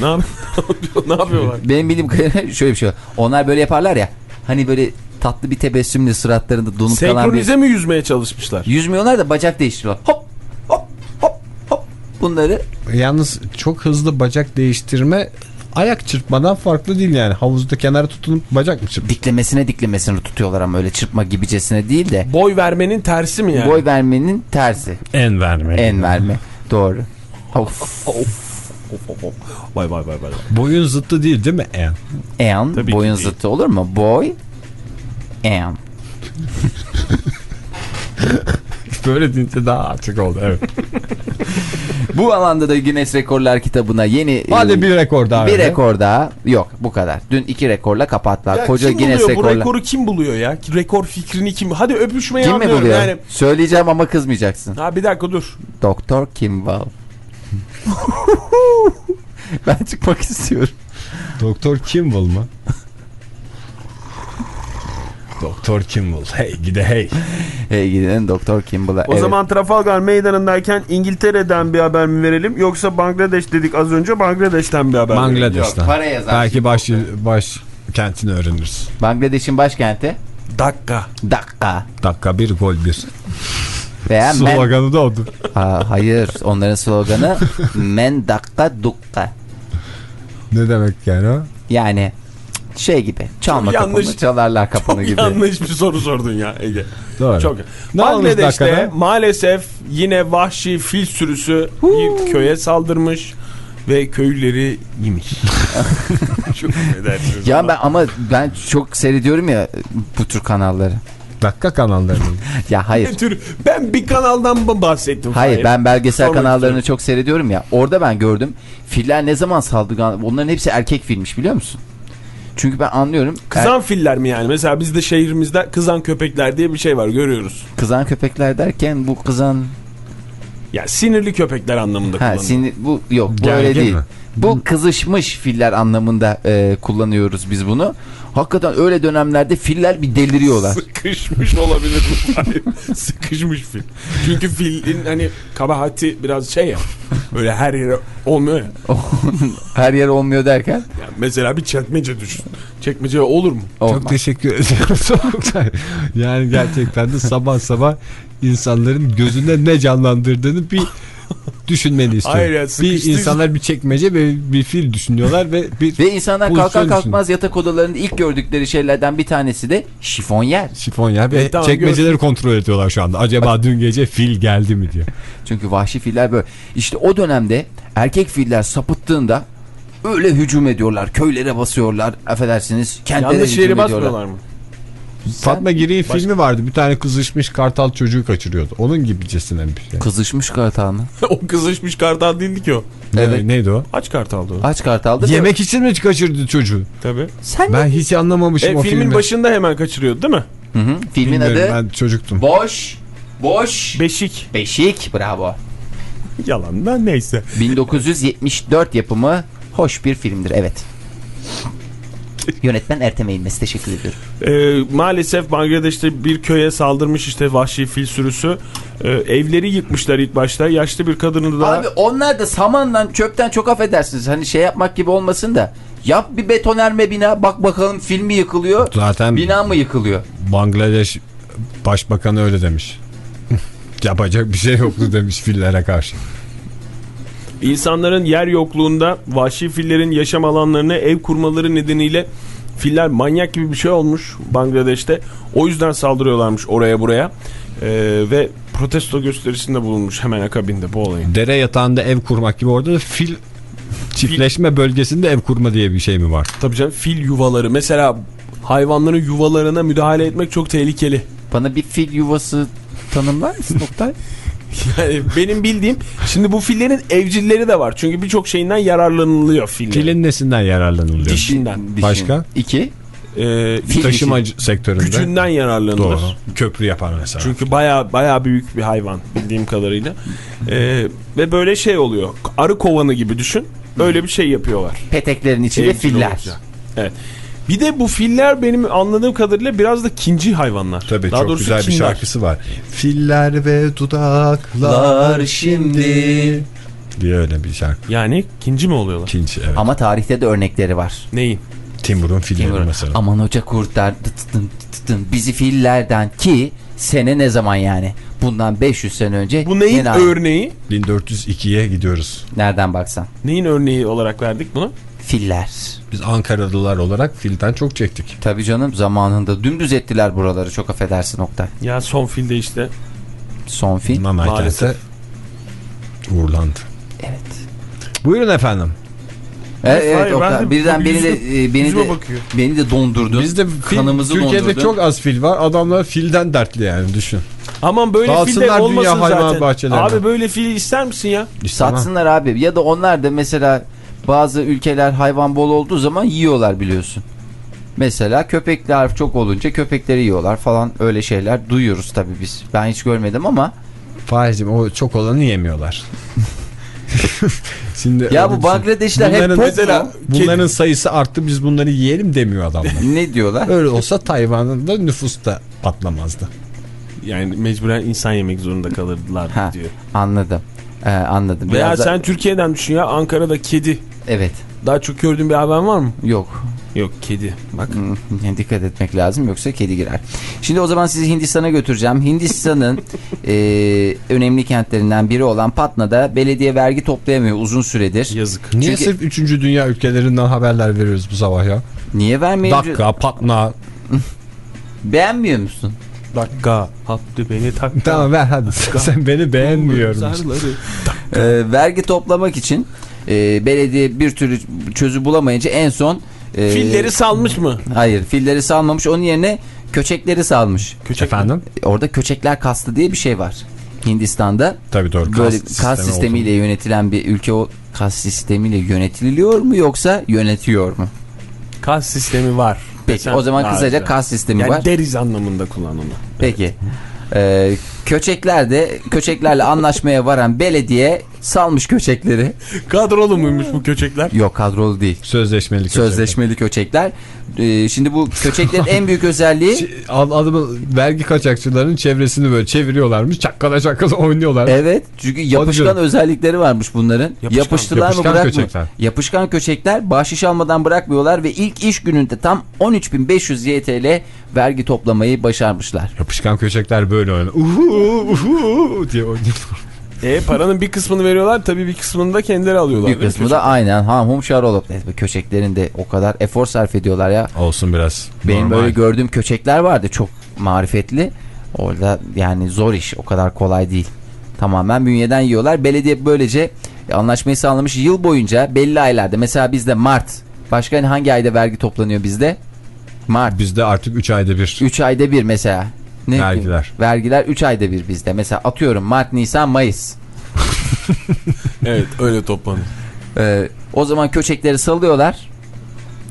ne, yap ne yapıyorlar? Benim bildiğim kadarıyla şöyle bir şey var. Onlar böyle yaparlar ya. Hani böyle tatlı bir tebessümle suratlarında donup kalan bir... Senkronize mi yüzmeye çalışmışlar? Yüzmüyorlar da bacak değiştiriyorlar. Hop hop hop hop. Bunları Yalnız çok hızlı bacak değiştirme ayak çırpmadan farklı değil yani. Havuzda kenara tutunup bacak mı çırp? diklemesine diklemesine tutuyorlar ama öyle çırpma gibicesine değil de. Boy vermenin tersi mi yani? Boy vermenin tersi. En verme. En verme. Doğru. Of. Vay vay vay vay. Boyun zıttı değil değil mi en? En Tabii boyun değil. zıttı olur mu? Boy en. Böyle deyince daha açık oldu evet. Bu alanda da Guinness Rekorlar kitabına yeni Hadi e, bir rekor daha. bir öyle. rekor daha. Yok bu kadar. Dün iki rekorla kapattılar. Ya Koca kim Guinness buluyor bu Rekorlar. rekoru kim buluyor ya? Rekor fikrini kim? Hadi öpüşmeyi Kim anlıyorum buluyor? yani. Söyleyeceğim ama kızmayacaksın. Ha bir dakika dur. Doktor Kimball. ben çıkmak istiyorum. Doktor Kimball mı? Doktor Kimball. Hey gide hey. Hey gidin Doktor Kimball'a. O Evet. zaman Trafalgar Meydanı'ndayken İngiltere'den bir haber mi verelim yoksa Bangladeş dedik az önce Bangladeş'ten bir haber mi? Bangladeş'ten. Para yazar. Belki baş, baş kentini öğreniriz. Bangladeş'in başkenti Dakika. Dakka. Dakika bir gol bir. Veya men... Sloganı da odur. Aa, hayır onların sloganı men dakka dukka. Ne demek yani o? Yani şey gibi çalma Çok kapını yanlış- çalarlar kapını gibi. Yanlış bir soru sordun ya Ege. Doğru. Çok. Ne Bangladeş'te dakikada? maalesef yine vahşi fil sürüsü bir köye saldırmış ve köylüleri yemiş. Çok Ya ama. ben ama ben çok seyrediyorum ya bu tür kanalları. Dakika kanallarının. Ya hayır. Ne tür? Ben bir kanaldan mı bahsettim? Hayır ben belgesel Sormak kanallarını istiyorum. çok seyrediyorum ya. Orada ben gördüm. Filler ne zaman saldırgan? Onların hepsi erkek filmiş biliyor musun? Çünkü ben anlıyorum. Kızan filler mi yani? Mesela bizde şehrimizde kızan köpekler diye bir şey var görüyoruz. Kızan köpekler derken bu kızan Yani sinirli köpekler anlamında ha kullanılıyor. sinir bu yok bu Gergin öyle değil. mi? Bu kızışmış filler anlamında e, kullanıyoruz biz bunu. Hakikaten öyle dönemlerde filler bir deliriyorlar. Sıkışmış olabilir? Hayır, Sıkışmış fil. Çünkü filin hani kabahati biraz şey ya. Öyle her yere olmuyor ya. Her yer olmuyor derken. Yani mesela bir çekmece düşün. Çekmece olur mu? Çok Olmaz. teşekkür ediyorum. Oktay. yani gerçekten de sabah sabah insanların gözünde ne canlandırdığını bir düşünmeni istiyorum. Ya, bir insanlar bir çekmece ve bir fil düşünüyorlar ve bir Ve insanlar kalkar kalkmaz yatak odalarında ilk gördükleri şeylerden bir tanesi de şifonyer. Şifonyer ve E, tamam, çekmeceleri kontrol ediyorlar şu anda. Acaba dün gece fil geldi mi diye. Çünkü vahşi filler böyle. İşte o dönemde erkek filler sapıttığında öyle hücum ediyorlar. Köylere basıyorlar. Affedersiniz. Kentlere Yanlış hücum yeri ediyorlar. basmıyorlar mı? Fatma Giri'nin Başka- filmi vardı. Bir tane kızışmış kartal çocuğu kaçırıyordu. Onun gibicesine bir şey. Kızışmış kartal mı? o kızışmış kartal değildi ki o. Ne- Evet. neydi o? Aç kartaldı o. Aç kartaldı. Yemek için mi kaçırdı çocuğu? Tabii. Sen Ben hiç anlamamışım E, o filmin filmi. başında hemen kaçırıyordu değil mi? Hı hı. Filmin Bilmiyorum, adı Ben çocuktum. Boş. Boş. Beşik. Beşik. Bravo. Yalan da neyse. 1974 yapımı hoş bir filmdir. Evet. Yönetmen Ertem Eğilmez. Teşekkür ediyorum. Ee, maalesef Bangladeş'te bir köye saldırmış işte vahşi fil sürüsü. Ee, evleri yıkmışlar ilk başta. Yaşlı bir kadını da... Abi onlar da samandan çöpten çok affedersiniz. Hani şey yapmak gibi olmasın da. Yap bir betonerme bina. Bak bakalım filmi yıkılıyor. Zaten Bina mı yıkılıyor? Bangladeş Başbakanı öyle demiş. Yapacak bir şey yoktu demiş fillere karşı. İnsanların yer yokluğunda vahşi fillerin yaşam alanlarına ev kurmaları nedeniyle Filler manyak gibi bir şey olmuş Bangladeş'te. O yüzden saldırıyorlarmış oraya buraya. Ee, ve protesto gösterisinde bulunmuş hemen akabinde bu olayın. Dere yatağında ev kurmak gibi orada da fil çiftleşme bölgesinde ev kurma diye bir şey mi var? Tabii canım fil yuvaları. Mesela hayvanların yuvalarına müdahale etmek çok tehlikeli. Bana bir fil yuvası tanımlar mısın Oktay? Yani benim bildiğim şimdi bu fillerin evcilleri de var. Çünkü birçok şeyinden yararlanılıyor fillerin. Filin nesinden yararlanılıyor? Dişinden. Dişin. Başka? İki. Ee, Fil Taşıma dişi. sektöründe. gücünden yararlanılır. Doğru. Köprü yapar mesela. Çünkü baya baya büyük bir hayvan bildiğim kadarıyla. Ee, ve böyle şey oluyor. Arı kovanı gibi düşün. Öyle bir şey yapıyorlar. Peteklerin içinde Evcil filler. olunca. Evet. Bir de bu filler benim anladığım kadarıyla biraz da kinci hayvanlar. Tabii Daha çok doğrusu güzel bir kinler. şarkısı var. Filler ve dudaklar şimdi diye öyle bir şarkı. Yani kinci mi oluyorlar? İkinci evet. Ama tarihte de örnekleri var. Neyin? Timur'un filleri Timur, mesela. Aman hoca kurtar tıtıtın tıtıtın bizi fillerden ki sene ne zaman yani? Bundan 500 sene önce. Bu neyin örneği? 1402'ye gidiyoruz. Nereden baksan. Neyin örneği olarak verdik bunu? Filler. Biz Ankaralılar olarak filden çok çektik. Tabii canım zamanında dümdüz ettiler buraları çok affedersin Oktay. Ya son filde işte. Son fil. Maalesef. uğurlandı. Evet. Buyurun efendim. Evet, evet Hayır, Oktay. de Birden beni de e, beni de bakıyor. beni de dondurdun. Bizde fil, Kanımızı Türkiye'de dondurdun. çok az fil var. Adamlar filden dertli yani düşün. Aman böyle fil de olmasın dünya hayvan zaten. bahçelerine. Abi böyle fil ister misin ya? İstemem. Satsınlar abi ya da onlar da mesela bazı ülkeler hayvan bol olduğu zaman yiyorlar biliyorsun. Mesela köpekler çok olunca köpekleri yiyorlar falan öyle şeyler duyuyoruz tabii biz. Ben hiç görmedim ama Fahizim o çok olanı yemiyorlar. Şimdi ya bu. Bangladeşler hep Bunların pop mesela bunların sayısı arttı biz bunları yiyelim demiyor adamlar. ne diyorlar? Öyle olsa Tayvan'ın da nüfus da patlamazdı. Yani mecburen insan yemek zorunda kalırdılar Ha, diyor. anladım. Ee, anladım. Veya Biraz da- sen Türkiye'den düşün ya Ankara'da kedi. Evet. Daha çok gördüğün bir hayvan var mı? Yok. Yok kedi. Bak. Dikkat etmek lazım yoksa kedi girer. Şimdi o zaman sizi Hindistan'a götüreceğim. Hindistan'ın e, önemli kentlerinden biri olan Patna'da belediye vergi toplayamıyor uzun süredir. Yazık. Niye Çünkü- sırf 3. dünya ülkelerinden haberler veriyoruz bu sabah ya? Niye vermiyor? Dakika, Patna. Beğenmiyor musun? Dakika. Hattı beni tak. Tamam ver hadi. Sen beni beğenmiyorsun. Zarları. E, vergi toplamak için e, belediye bir türlü çözüm bulamayınca en son e, Filleri salmış mı? hayır filleri salmamış onun yerine köçekleri salmış. Köçek Efendim? Orada köçekler kastı diye bir şey var. Hindistan'da Tabii doğru. böyle Kas kas, sistemi sistemiyle yönetilen bir ülke o kas sistemiyle yönetiliyor mu yoksa yönetiyor mu? Kas sistemi var. Peki Sen- o zaman kısaca güzel. kas sistemi Yani var. deriz anlamında kullan onu. Peki. Ee, köçekler de köçeklerle anlaşmaya varan belediye salmış köçekleri. Kadrolu muymuş bu köçekler? Yok kadrolu değil. Sözleşmeli köçek. Sözleşmeli köçekler. Ee, şimdi bu köçeklerin en büyük özelliği Ad- Adamı vergi kaçakçılarının çevresini böyle çeviriyorlarmış. Çakkala çakkala oynuyorlar. Evet çünkü yapışkan özellikleri varmış bunların. Yapışkan. Yapıştılar Yapışkan mı bırakmıyor. köçekler. Yapışkan köçekler bahşiş almadan bırakmıyorlar ve ilk iş gününde tam 13.500 YTL vergi toplamayı başarmışlar. Yapışkan köçekler böyle oynuyor. Uhu, uhu diye oynuyor. E paranın bir kısmını veriyorlar tabii bir kısmını da kendileri alıyorlar. Bir kısmı da aynen ham hum şar olup. Evet, bu köçeklerin de o kadar efor sarf ediyorlar ya. Olsun biraz. Benim normal. böyle gördüğüm köçekler vardı çok marifetli. Orada yani zor iş o kadar kolay değil. Tamamen bünyeden yiyorlar. Belediye böylece anlaşmayı sağlamış yıl boyunca belli aylarda. Mesela bizde Mart. Başka hani hangi ayda vergi toplanıyor bizde? Mart. Bizde artık 3 ayda bir 3 ayda bir mesela. Ne? Vergiler. Vergiler 3 ayda bir bizde. Mesela atıyorum Mart, Nisan, Mayıs. Evet öyle toplanıyor. Ee, o zaman köçekleri salıyorlar.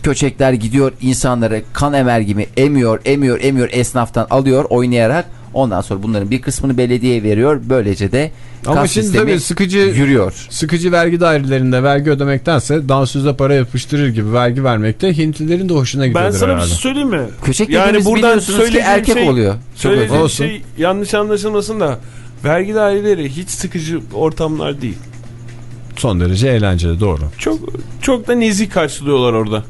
Köçekler gidiyor insanları kan emer gibi emiyor, emiyor, emiyor esnaftan alıyor oynayarak. Ondan sonra bunların bir kısmını belediyeye veriyor. Böylece de Ama kas şimdi sistemi tabii sıkıcı yürüyor. sıkıcı vergi dairelerinde vergi ödemektense dansöze para yapıştırır gibi vergi vermekte Hintlilerin de hoşuna gidiyordur Ben sana bir herhalde. şey söyleyeyim mi? Köçek Yani buradan söylediğim erkek şey- oluyor. Çok Söylediğim şey yanlış anlaşılmasın da vergi daireleri hiç sıkıcı ortamlar değil. Son derece eğlenceli doğru. Çok çok da nezih karşılıyorlar orada.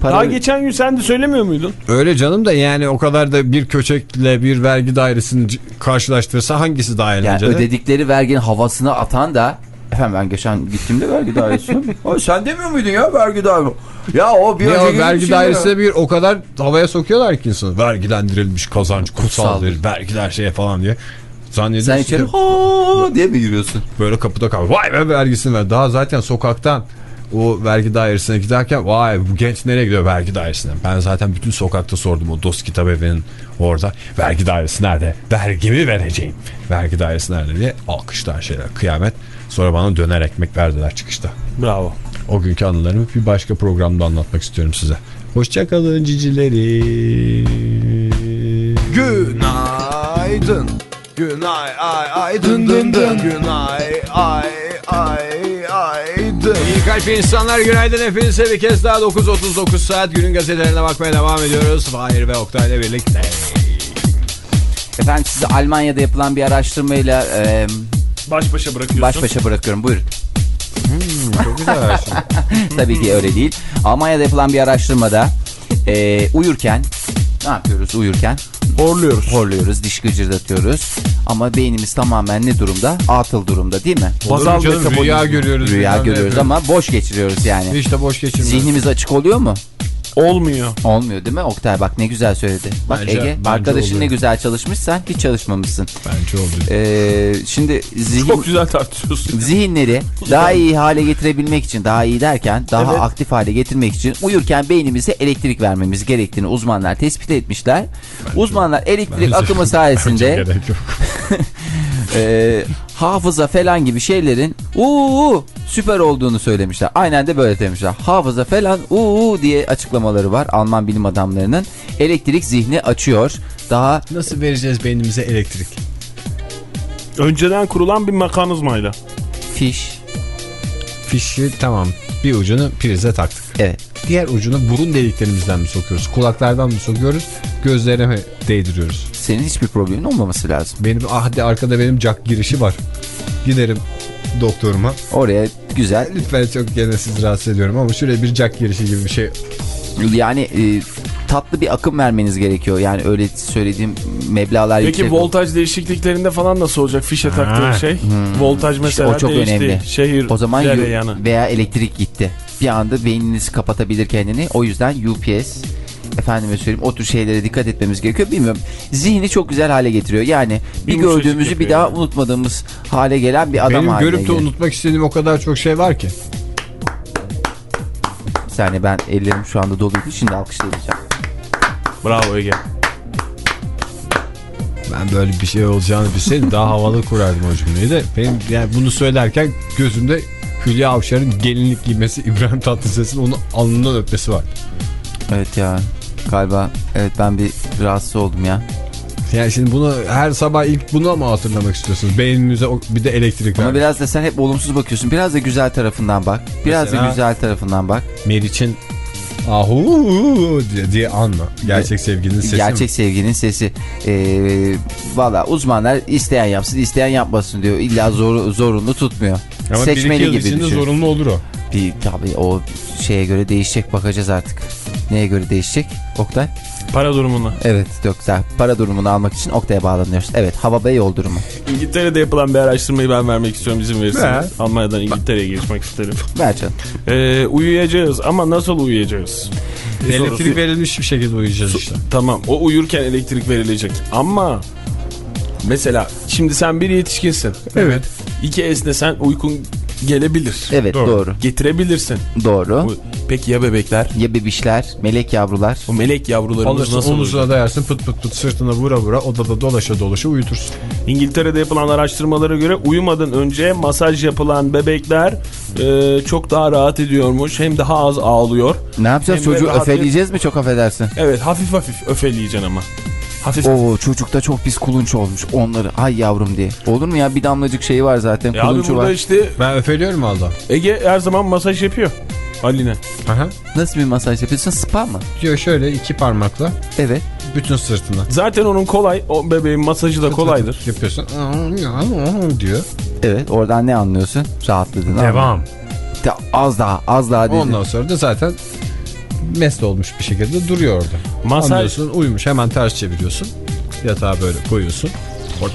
Para- Daha geçen gün sen de söylemiyor muydun? Öyle canım da yani o kadar da bir köçekle bir vergi dairesini karşılaştırırsa hangisi daha yani eğlenceli? ödedikleri verginin havasını atan da Efendim ben geçen gittiğimde vergi dairesine. Ay sen demiyor muydun ya vergi dairesi? Ya o bir Ya önceki vergi dairesine bir o kadar havaya sokuyorlar ki insanı. Vergilendirilmiş kazanç kutsaldır. Vergiler şeye falan diye. Zannediyorsun Sen içeri ha diye mi giriyorsun? böyle kapıda kal. Vay be vergisini ver. Daha zaten sokaktan o vergi dairesine giderken vay bu genç nereye gidiyor vergi dairesine. Ben zaten bütün sokakta sordum o dost kitap evinin orada. Vergi dairesi nerede? Vergimi vereceğim. Vergi dairesi nerede diye alkışlar şeyler kıyamet. Sonra bana döner ekmek verdiler çıkışta. Bravo. O günkü anılarımı bir başka programda anlatmak istiyorum size. Hoşçakalın cicileri. Günaydın. Günay ay ay dın dın dın. Günay ay ay ay dın. İyi kalp insanlar günaydın hepinize bir kez daha 9.39 saat günün gazetelerine bakmaya devam ediyoruz. Fahir ve Oktay'la birlikte. Efendim sizi Almanya'da yapılan bir araştırmayla e, Baş başa bırakıyorsun. baş başa bırakıyorum. Buyurun. Çok güzel araştırma. Tabii ki öyle değil. Almanya'da yapılan bir araştırmada e, uyurken ne yapıyoruz uyurken? Horluyoruz. Horluyoruz, diş gıcırdatıyoruz. Ama beynimiz tamamen ne durumda? Atıl durumda değil mi? Bazal Olur canım, rüya görüyoruz. Rüya görüyoruz ama boş geçiriyoruz yani. Hiç de boş geçirmiyoruz. Zihnimiz açık oluyor mu? Olmuyor. Olmuyor değil mi? Oktay bak ne güzel söyledi. Bak Bence- Ege bence arkadaşın ne oluyor. güzel çalışmışsan hiç çalışmamışsın. Bence oldu. Ee, şimdi zihin, Çok güzel tartışıyorsun. zihinleri daha iyi hale getirebilmek için daha iyi derken daha Evet. aktif hale getirmek için uyurken beynimize elektrik vermemiz gerektiğini uzmanlar tespit etmişler. uzmanlar elektrik akımı sayesinde Gerek yok. e, hafıza falan gibi şeylerin uuu süper olduğunu söylemişler. Aynen de böyle demişler. Hafıza falan uuu diye açıklamaları var Alman bilim adamlarının. Elektrik zihni açıyor. Daha Nasıl vereceğiz beynimize elektrik? Önceden kurulan bir mekanizmayla. fiş. Fişi tamam bir ucunu prize taktık. Evet. Diğer ucunu burun deliklerimizden mi sokuyoruz? Kulaklardan mı sokuyoruz? Gözlere mi değdiriyoruz? Senin hiçbir problemin olmaması lazım. Benim ah, hadi arkada benim jack girişi var. Giderim doktoruma. Oraya güzel Lütfen çok gene sizi rahatsız ediyorum ama şuraya bir jack girişi gibi bir şey. yani e, tatlı bir akım vermeniz gerekiyor. Yani öyle söylediğim meblağlar Peki yüksek. voltaj değişikliklerinde falan nasıl olacak fişe Ha. taktığın şey? Voltaj mesela Hmm. o çok değişti. önemli. Şehir O zaman dereyanı. veya elektrik gitti. Bir anda beyniniz kapatabilir kendini. O yüzden UPS efendime söyleyeyim o tür şeylere dikkat etmemiz gerekiyor. Bilmiyorum. Zihni çok güzel hale getiriyor. Yani bir Yumuşacık gördüğümüzü bir daha yani. unutmadığımız hale gelen bir adam Benim haline görüp de unutmak istediğim o kadar çok şey var ki. Bir saniye ben ellerim şu anda doluydu. Şimdi alkışlayacağım. Bravo Ege. Ben böyle bir şey olacağını bilseydim daha havalı kurardım o cümleyi de. Benim yani bunu söylerken gözümde Hülya Avşar'ın gelinlik giymesi İbrahim Tatlıses'in onu alnından öpmesi var. Evet ya galiba evet ben bir rahatsız oldum ya. Yani şimdi bunu her sabah ilk bunu mu hatırlamak istiyorsunuz? Beyninize o- bir de elektrik Ama biraz da sen hep olumsuz bakıyorsun. Biraz da güzel tarafından bak. Biraz Mesela- da güzel tarafından bak. Meriç'in ahu diye, diye anma. Gerçek sevgilinin sesi Gerçek mi? sevginin sesi. Ee, Valla uzmanlar isteyen yapsın isteyen yapmasın diyor. İlla zor, zorunlu tutmuyor. Ama bir iki Seçmeli yıl gibi içinde düşün. zorunlu olur o. Bir, tabii o şeye göre değişecek bakacağız artık. Neye göre değişecek Oktay? Para durumuna. Evet güzel. Para durumunu almak için Oktay'a bağlanıyoruz. Evet hava ve yol durumu. İngiltere'de yapılan bir araştırmayı ben vermek istiyorum izin verirseniz. Ver. Almanya'dan İngiltere'ye geçmek isterim. Ver canım. Ee, uyuyacağız ama nasıl uyuyacağız? Elektrik Sorusu- verilmiş bir şekilde uyuyacağız işte. Tamam o uyurken elektrik verilecek ama mesela şimdi sen bir yetişkinsin. Evet. İki esnesen uykun gelebilir. Evet Doğru. doğru. Getirebilirsin. Doğru. Bu- Peki ya bebekler? Ya bebişler, melek yavrular. O melek yavrularımız Alırsın nasıl omuzuna dayarsın pıt pıt pıt sırtına vura vura odada dolaşa dolaşa uyutursun. İngiltere'de yapılan araştırmalara göre uyumadan önce masaj yapılan bebekler e, çok daha rahat ediyormuş. Hem daha az ağlıyor. Ne yapacağız Hem çocuğu öfeleyeceğiz mi çok affedersin? Evet hafif hafif öfeleyeceksin ama. Hafif. Oo çocukta çok pis kulunç olmuş onları ay yavrum diye. Olur mu ya bir damlacık şeyi var zaten E abi kulunçu burada var. işte Ben öfeliyorum valla. Ege her zaman masaj yapıyor. Haline. Aha. Nasıl bir masaj yapıyorsun spa mı? Diyor şöyle iki parmakla Evet. bütün sırtına. Zaten onun kolay. O bebeğin masajı da kolaydır. Yapıyorsun. diyor. Evet oradan ne anlıyorsun? Rahatladın ama. Devam. De- az daha az daha dedi. Ondan sonra da zaten mest olmuş bir şekilde duruyor orada. Masaj Anlıyorsun uyumuş hemen ters çeviriyorsun. Yatağa böyle koyuyorsun. orada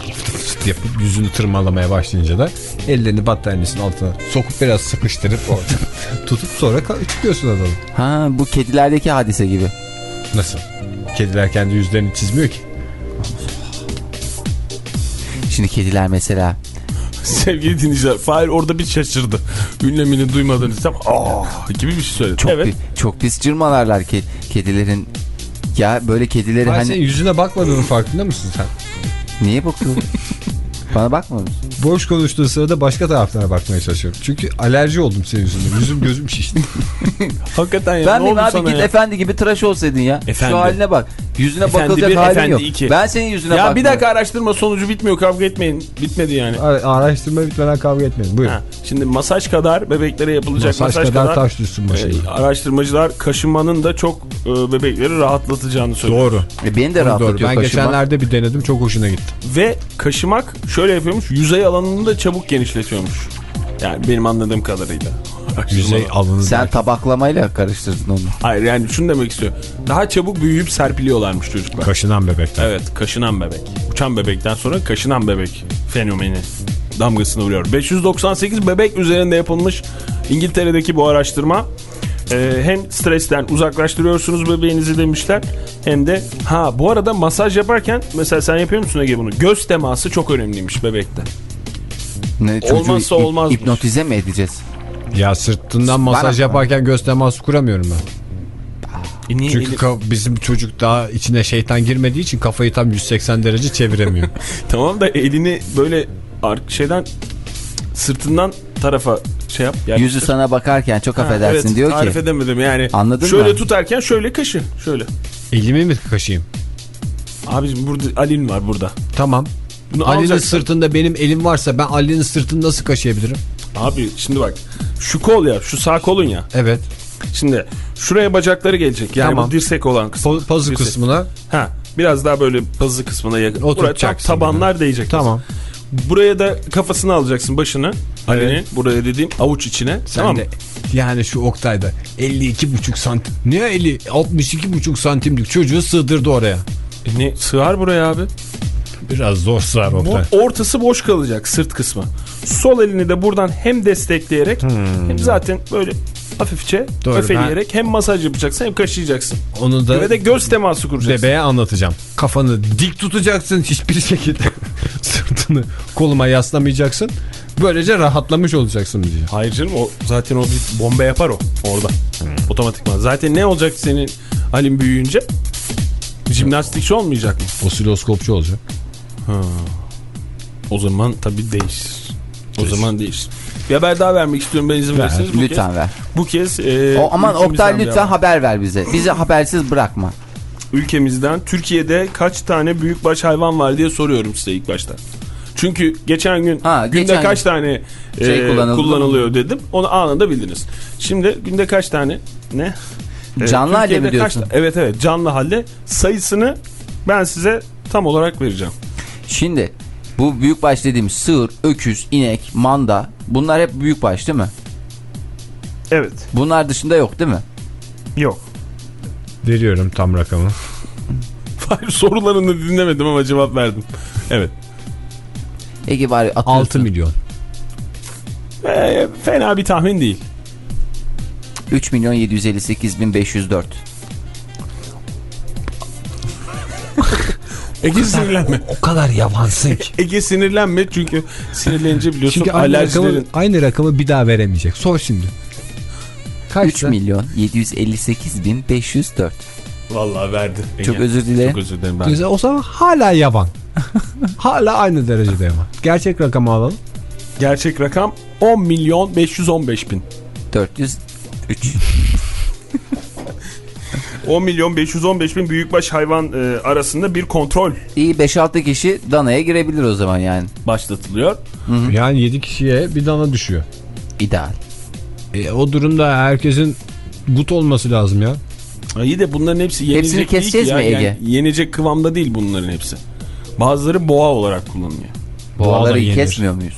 yapıp yüzünü tırmalamaya başlayınca da ellerini battaniyesin altına sokup biraz sıkıştırıp orada tutup sonra çıkıyorsun adamı. Ha bu kedilerdeki hadise gibi. Nasıl? Kediler kendi yüzlerini çizmiyor ki. Şimdi kediler mesela Sevgili dinleyiciler Fahir orada bir şaşırdı. Ünlemini duymadığınız tam aa gibi bir şey söyledi. çok evet. pi- çok pis cırmalarlar ki kedilerin ya böyle kedileri Ben hani senin yüzüne bakmadığının farkında mısın sen? niye bakıyorsun? Bana bakma mısın? Boş konuştuğu sırada başka taraflara bakmaya çalışıyorum. Çünkü alerji oldum senin yüzünden. Yüzüm gözüm şişti. Hakikaten ya ben ne oldu abi sana git ya? efendi gibi tıraş olsaydın ya. Efendi. Şu haline bak. Yüzüne Efendi bakılacak bir, halin efendi yok. iki. Ben senin yüzüne Ya bir bakmıyorum. dakika araştırma sonucu bitmiyor kavga etmeyin. Bitmedi yani. Araştırma bitmeden kavga etmeyin. Buyurun. Ha, şimdi masaj kadar bebeklere yapılacak Masaj, masaj, kadar, taş düşsün başına. e, araştırmacılar kaşınmanın da çok e, bebekleri rahatlatacağını söylüyor. Doğru. E, beni de Doğru. rahatlatıyor Ben kaşıma. geçenlerde bir denedim çok hoşuna gitti. Ve kaşımak şöyle yapıyormuş yüzey alanını da çabuk genişletiyormuş. Yani benim anladığım kadarıyla. Yüzey alanı Sen tabaklamayla karıştırdın onu. Hayır yani şunu demek istiyor. Daha çabuk büyüyüp serpiliyorlarmış çocuklar. Kaşınan bebekler. Evet kaşınan bebek. Uçan bebekten sonra kaşınan bebek fenomeni damgasını vuruyor. 598 bebek üzerinde yapılmış İngiltere'deki bu araştırma. Ee, hem stresten uzaklaştırıyorsunuz bebeğinizi demişler hem de ha bu arada masaj yaparken mesela sen yapıyor musun Ege bunu? Göz teması çok önemliymiş bebekte. Ne, Olmazsa olmazmış. Hipnotize mi edeceğiz? Ya sırtından masaj Bana- yaparken göz teması kuramıyorum ben. E niye Çünkü bizim çocuk daha içine şeytan girmediği için kafayı tam 180 derece çeviremiyor. tamam da elini böyle şeyden sırtından tarafa şey yap. Yani Yüzü sana bakarken çok Ha, affedersin evet, diyor tarif ki. edemedim yani. Anladın şöyle mı? tutarken şöyle kaşı. Şöyle. Elimi mi kaşıyım? Abicim burada Ali'nin var burada. Tamam. Bunu Ali'nin alacaksın. sırtında benim elim varsa ben Ali'nin sırtını nasıl kaşıyabilirim? Abi şimdi bak şu kol ya şu sağ kolun ya. Evet. Şimdi şuraya bacakları gelecek. Yani Tamam. bu dirsek olan kısım. Pa- Pazı Dirsek. kısmına Ha biraz daha böyle pazı kısmına yakın. Buraya Oturacaksın tabanlar değecek. tamam. Buraya da kafasını alacaksın başını. Ali'nin buraya dediğim avuç içine. Sen tamam mı? de yani şu Oktay'da 52,5 santim. Ne 50? 62,5 santimlik çocuğu sığdırdı oraya. E ne sığar buraya abi? Biraz zor sığar Bu Oktay. ortası boş kalacak sırt kısmı. Sol elini de buradan hem destekleyerek hem zaten böyle hafifçe Hmm. Doğru, öfeleyerek hem masaj yapacaksın hem kaşıyacaksın. Onu da Ve de göz teması kuracaksın. bebeğe anlatacağım. Kafanı dik tutacaksın hiçbir şekilde. Sırtını koluma yaslamayacaksın. Böylece rahatlamış olacaksın diye. Hayır canım o zaten o bir bomba yapar o orada. Otomatikman. Zaten ne olacak senin halin büyüyünce? Jimnastikçi olmayacak mı? Osiloskopçu olacak. O zaman tabii değişir. O zaman değişir. Bir haber daha vermek istiyorum ben izin verirseniz. Bu Lütfen ver. kez, bu kez e, O, aman Oktay lütfen haber. haber ver bize. Bizi habersiz bırakma. ülkemizden Türkiye'de kaç tane büyükbaş hayvan var diye soruyorum size ilk başta. Çünkü geçen gün Ha, günde geçen kaç gün. tane Şey e, kullanılıyor dedim. Onu anında bildiniz. Şimdi günde kaç tane ne? E, Canlı halde mi kaç diyorsun? ta- evet evet canlı halde sayısını ben size tam olarak vereceğim. Şimdi bu büyükbaş dediğim sığır, öküz, inek, manda bunlar hep büyükbaş değil mi? Evet. Bunlar dışında yok değil mi? Yok. Veriyorum tam rakamı. Hayır sorularını dinlemedim ama cevap verdim. Evet. Ege bari atıyorsun. 6 milyon. E, fena bir tahmin değil. 3 milyon 758 bin 504. Ege sinirlenme. O kadar yavansın ki. Ege sinirlenme çünkü sinirlenince biliyorsun Çünkü aynı rakamı, alerjilerin aynı rakamı bir daha veremeyecek. Sor şimdi. 3 Kaçtı? milyon 758 bin 504. Vallahi verdi. Çok özür dilerim. Çok özür dilerim ben. Güzel, O zaman hala yavan. hala aynı derecede yavan. Gerçek rakamı alalım. Gerçek rakam 10 milyon 515 bin. 403. 10 milyon 515 bin büyükbaş hayvan e, arasında bir kontrol İyi 5-6 kişi danaya girebilir o zaman yani. başlatılıyor. Yani 7 kişiye bir dana düşüyor. İdeal. E, o durumda herkesin gut olması lazım ya. İyi de bunların hepsi yenecek Hepsini değil keseceğiz ki ya. mi Ege? Yani yenecek kıvamda değil bunların hepsi. Bazıları boğa olarak kullanılıyor. Boğalar Boğaları yenir. kesmiyor muyuz?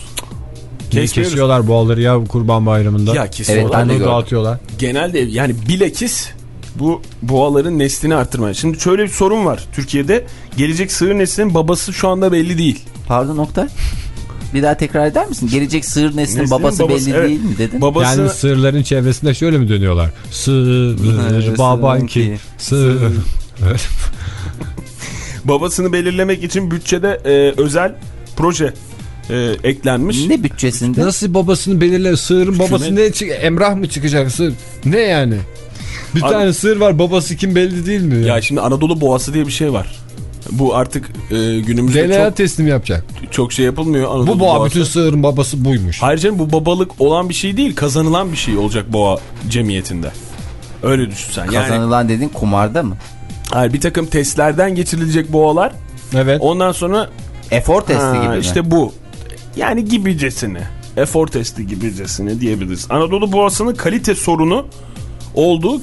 Kesiyorlar boğaları ya kurban bayramında. Ya Evet, kesiyorlar. Onu gördüm. dağıtıyorlar. genelde yani bilakis bu boğaların neslini arttırmaya. Şimdi şöyle bir sorun var Türkiye'de. Gelecek sığır neslinin babası şu anda belli değil. Pardon Oktay. Bir daha tekrar eder misin? Gelecek sığır neslinin Neslinin babası, babası, belli evet. değil mi dedin? Babası Yani sığırların çevresinde şöyle mi dönüyorlar? Sığır baban ki sığır. babasını belirlemek için bütçede e, özel proje e, eklenmiş. Ne bütçesinde? Nasıl babasını belirler? Sığırın babası Hükümet- ne? Emrah mı çıkacak sığır? Ne yani? Bir Abi- tane sığır var babası kim belli değil mi? Ya şimdi Anadolu boğası diye bir şey var. Bu artık e, günümüzde DNA çok, teslim yapacak. çok şey yapılmıyor. Anadolu Bu boğa boğası. bütün sığırın babası buymuş. Hayır canım bu babalık olan bir şey değil. Kazanılan bir şey olacak boğa cemiyetinde. Öyle düşün sen. Yani, Kazanılan dediğin kumarda mı? hayır, bir takım testlerden geçirilecek boğalar. Evet. Ondan sonra Efor testi ha, gibi mi? işte bu. Yani gibicesine. Efor testi gibicesine diyebiliriz. Anadolu boğasının kalite sorunu olduğu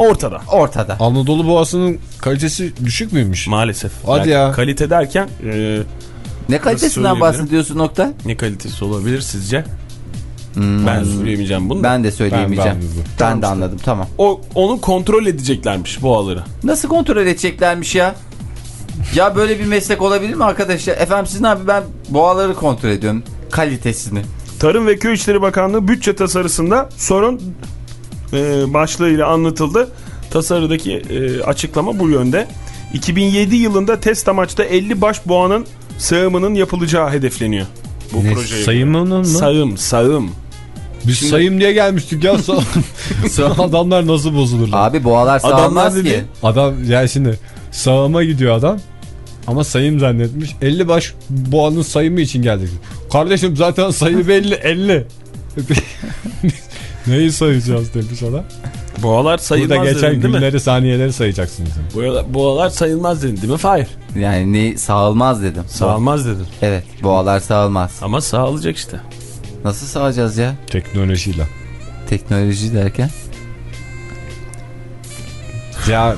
ortada. Ortada. Anadolu boğasının kalitesi düşük müymüş? Maalesef. Hadi ya. Kalite derken e, Ne kalitesinden bahsediyorsun nokta? ne kalitesi olabilir sizce? Hmm, Ben söyleyemeyeceğim bunu. da. ben de söyleyemeyeceğim. Ben- ben Ben, de anladım tamam. O onu kontrol edeceklermiş boğaları. Nasıl kontrol edeceklermiş ya? Ya böyle bir meslek olabilir mi arkadaşlar? Efendim sizin abi ben boğaları kontrol ediyorum. Kalitesini. Tarım ve Köy İşleri Bakanlığı bütçe tasarısında sorun e, başlığıyla anlatıldı. Tasarıdaki e, açıklama bu yönde. 2007 yılında test amaçta 50 baş boğanın sağımının yapılacağı hedefleniyor. Bu Ne, projeye. sayımının mı? Sağım, sağım. Biz sayım diye gelmiştik ya. Sağ- Adamlar nasıl bozulurlar? Abi boğalar sağlamaz ki. Adam yani şimdi sağıma gidiyor adam. Ama sayım zannetmiş. 50 baş boğanın sayımı için geldik. Kardeşim zaten sayı belli 50. Neyi sayacağız demiş ona. Boğalar sayılmaz Burada geçen dedin değil mi? günleri saniyeleri sayacaksınız. Boğalar, boğalar sayılmaz dedin değil mi? Hayır. Yani ne sağılmaz dedim. Sağılmaz dedin. Evet boğalar sağılmaz. Ama sağlayacak işte. Nasıl sağacağız ya? Teknolojiyle. Teknoloji derken? Ya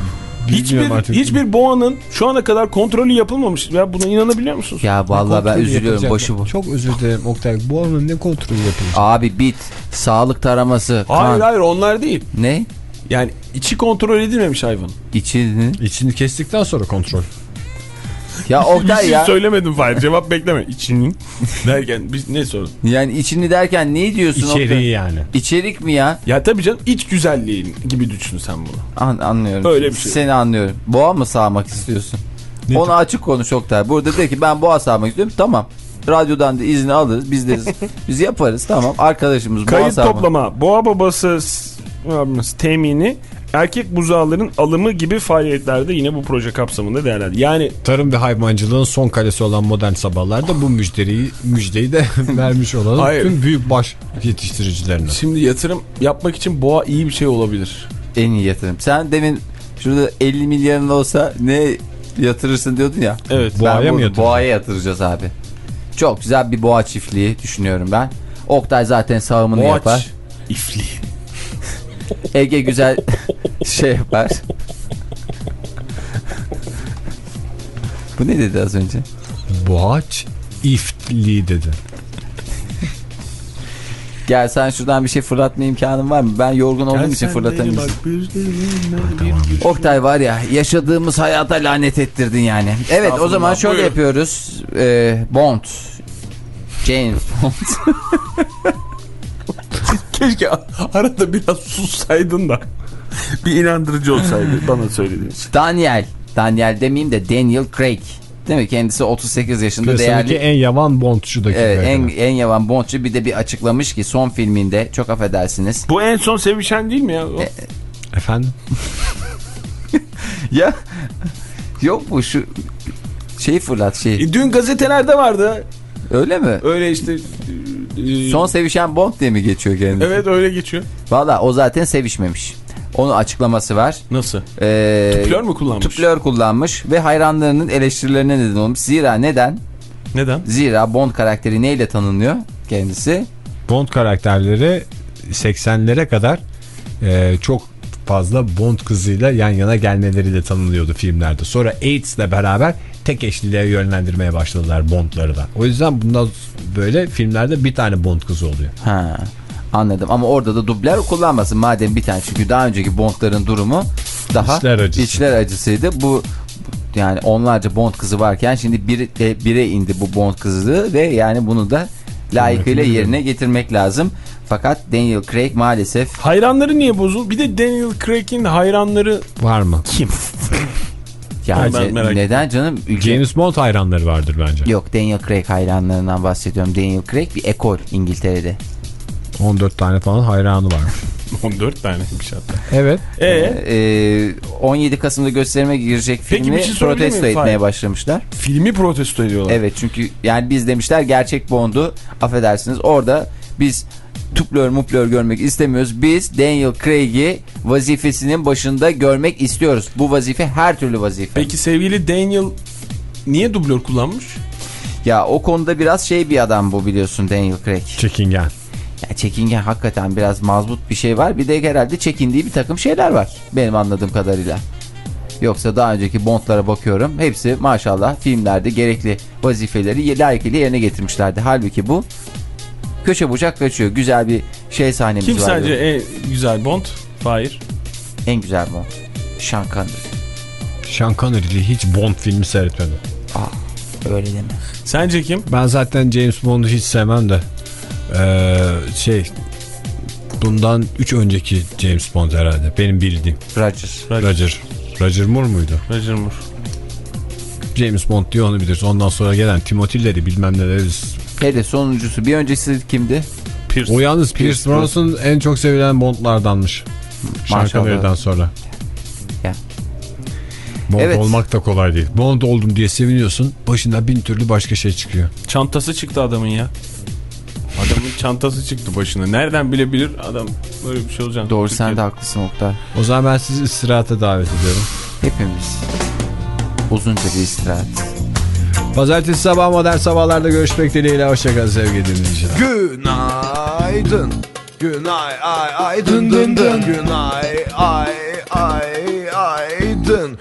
Hiçbir, artık. hiçbir boğanın şu ana kadar kontrolü yapılmamış. Ya buna inanabiliyor musunuz? Ya vallahi ben üzülüyorum başı bu. Çok özür dilerim Oktay. Bu anın ne kontrolü yapılacak? Abi bit, sağlık taraması, Hayır kan. hayır onlar değil. Ne? Yani içi kontrol edilmemiş hayvanın. İçini. İçini kestikten sonra kontrol. Ya Oktay şey ya. söylemedim Fahir. Cevap bekleme. İçinin derken biz ne sorun? Yani içini derken ne diyorsun Oktay? İçeriği yani. İçerik mi ya? Ya tabii canım iç güzelliğin gibi düşün sen bunu. An anlıyorum. Öyle bir şey. Seni anlıyorum. Boğa mı sağmak istiyorsun? Ne Onu açık konuş Oktay. Burada de ki ben boğa sağmak istiyorum. Tamam. Radyodan da izni alırız. Biz deriz. Biz yaparız. Tamam. Arkadaşımız boğa Kayıt sağmak. toplama, boğa babası temini, erkek buzağların alımı gibi faaliyetlerde yine bu proje kapsamında değerlendi. Yani Tarım ve hayvancılığın son kalesi olan modern sabahlarda bu müjderiyi, müjdeyi de vermiş olalım. Hayır. Tüm büyük baş yetiştiricilerine. şimdi yatırım yapmak için boğa iyi bir şey olabilir. En iyi yatırım. Sen demin şurada 50 milyarın olsa ne yatırırsın diyordun ya. Evet. Boğaya mı yatıracağız? Boğaya yatıracağız abi. Çok güzel bir boğa çiftliği düşünüyorum ben. Oktay zaten sağımını yapar. Boğaç, ifli. Ege güzel şey yapar. Bu ne dedi az önce? Boğaç iftli dedi. Gel sen şuradan bir şey fırlatma imkanın var mı? Ben yorgun olduğum için fırlatamıyorum. Oktay var ya yaşadığımız hayata lanet ettirdin yani. Evet o zaman şöyle buyurun. yapıyoruz. Ee, Bond. James Bond. Keşke arada biraz sussaydın da bir inandırıcı olsaydı bana söylediğin için. Daniel. Daniel demeyeyim de Daniel Craig. Değil mi? Kendisi 38 yaşında Piyasadaki değerli. en yavan bond şu dakika. Evet, en, en yavan Bondçu bir de bir açıklamış ki son filminde çok affedersiniz. Bu en son sevişen değil mi ya? O- Efendim? ya yok bu şu şeyi fırlat şey. E, dün gazetelerde vardı. Öyle mi? Öyle işte. E, Son sevişen Bond diye mi geçiyor kendisi? Evet öyle geçiyor. Valla o zaten sevişmemiş. Onun açıklaması var. Nasıl? Ee, Tüplör mü kullanmış? Tüplör kullanmış ve hayranlarının eleştirilerine neden olmuş. Zira neden? Neden? Zira Bond karakteri neyle tanınıyor kendisi? Bond karakterleri 80'lere kadar e, çok fazla Bond kızıyla yan yana gelmeleriyle tanınıyordu filmlerde. Sonra AIDS'le beraber tek eşliliğe yönlendirmeye başladılar Bond'ları da. O yüzden bundan böyle filmlerde bir tane Bond kızı oluyor. Ha, anladım ama orada da dublör kullanmasın madem bir tane çünkü daha önceki Bond'ların durumu daha İçler acısı. içler acısıydı. Bu Yani onlarca Bond kızı varken şimdi bir, e, bire indi bu Bond kızı ve yani bunu da layıkıyla yerine getirmek lazım. Fakat Daniel Craig maalesef Hayranları niye bozul? Bir de Daniel Craig'in hayranları Var mı? kim? yani Ben merak neden canım? Ülke... James Bond hayranları vardır bence. Yok Daniel Craig hayranlarından bahsediyorum. Daniel Craig bir ekol İngiltere'de. 14 tane falan hayranı var. 14 taneymiş hatta. Evet. Ee, Ee, 17 Kasım'da gösterime girecek Peki filmi bir şey protesto miyim? etmeye başlamışlar. filmi protesto ediyorlar. Evet çünkü yani biz demişler gerçek Bond'u affedersiniz orada biz tuplör muplör görmek istemiyoruz. Biz Daniel Craig'i vazifesinin başında görmek istiyoruz. Bu vazife her türlü vazife. Peki sevgili Daniel niye dublör kullanmış? Ya o konuda biraz şey bir adam bu biliyorsun Daniel Craig. Çekingen. Ya çekingen hakikaten biraz mazbut bir şey var. Bir de herhalde çekindiği bir takım şeyler var. Benim anladığım kadarıyla. Yoksa daha önceki Bond'lara bakıyorum. Hepsi maşallah filmlerde gerekli vazifeleri layıkıyla yerine getirmişlerdi. Halbuki bu köşe bucak kaçıyor. Güzel bir şey sahnemiz Kim var. sence en güzel Bond? Fahir. En güzel Bond. Sean Connery. Sean Connery'li hiç Bond filmi seyretmedim. Öyle deme. Sence kim? Ben zaten James Bond'u hiç sevmem de. Ee, şey bundan 3 önceki James Bond herhalde. Benim bildiğim. Roger. Roger. Roger Moore muydu? Roger Moore. James Bond diye onu biliriz. Ondan sonra gelen Timothy'leri bilmem neleri. Hele sonuncusu. Bir öncesi kimdi? Pierce. O yalnız Pierce Pierce Brosnan en çok sevilen Bond'lardanmış. Connery'den sonra. Ya. Bond Evet. olmak da kolay değil. Bond oldum diye seviniyorsun. Başında bin türlü başka şey çıkıyor. Çantası çıktı adamın ya. Adamın çantası çıktı başına. Nereden bilebilir adam böyle bir şey olacağını. Doğru sen Türkiye'de. de haklısın Oktay. O zaman ben sizi istirahate davet ediyorum. Hepimiz. Uzunca bir istirahat. Pazartesi sabah modern sabahlarda görüşmek dileğiyle. Hoşçakalın sevgili dinleyiciler. Günaydın. Günay ay ay dın dın dın. Günay ay ay ay dın.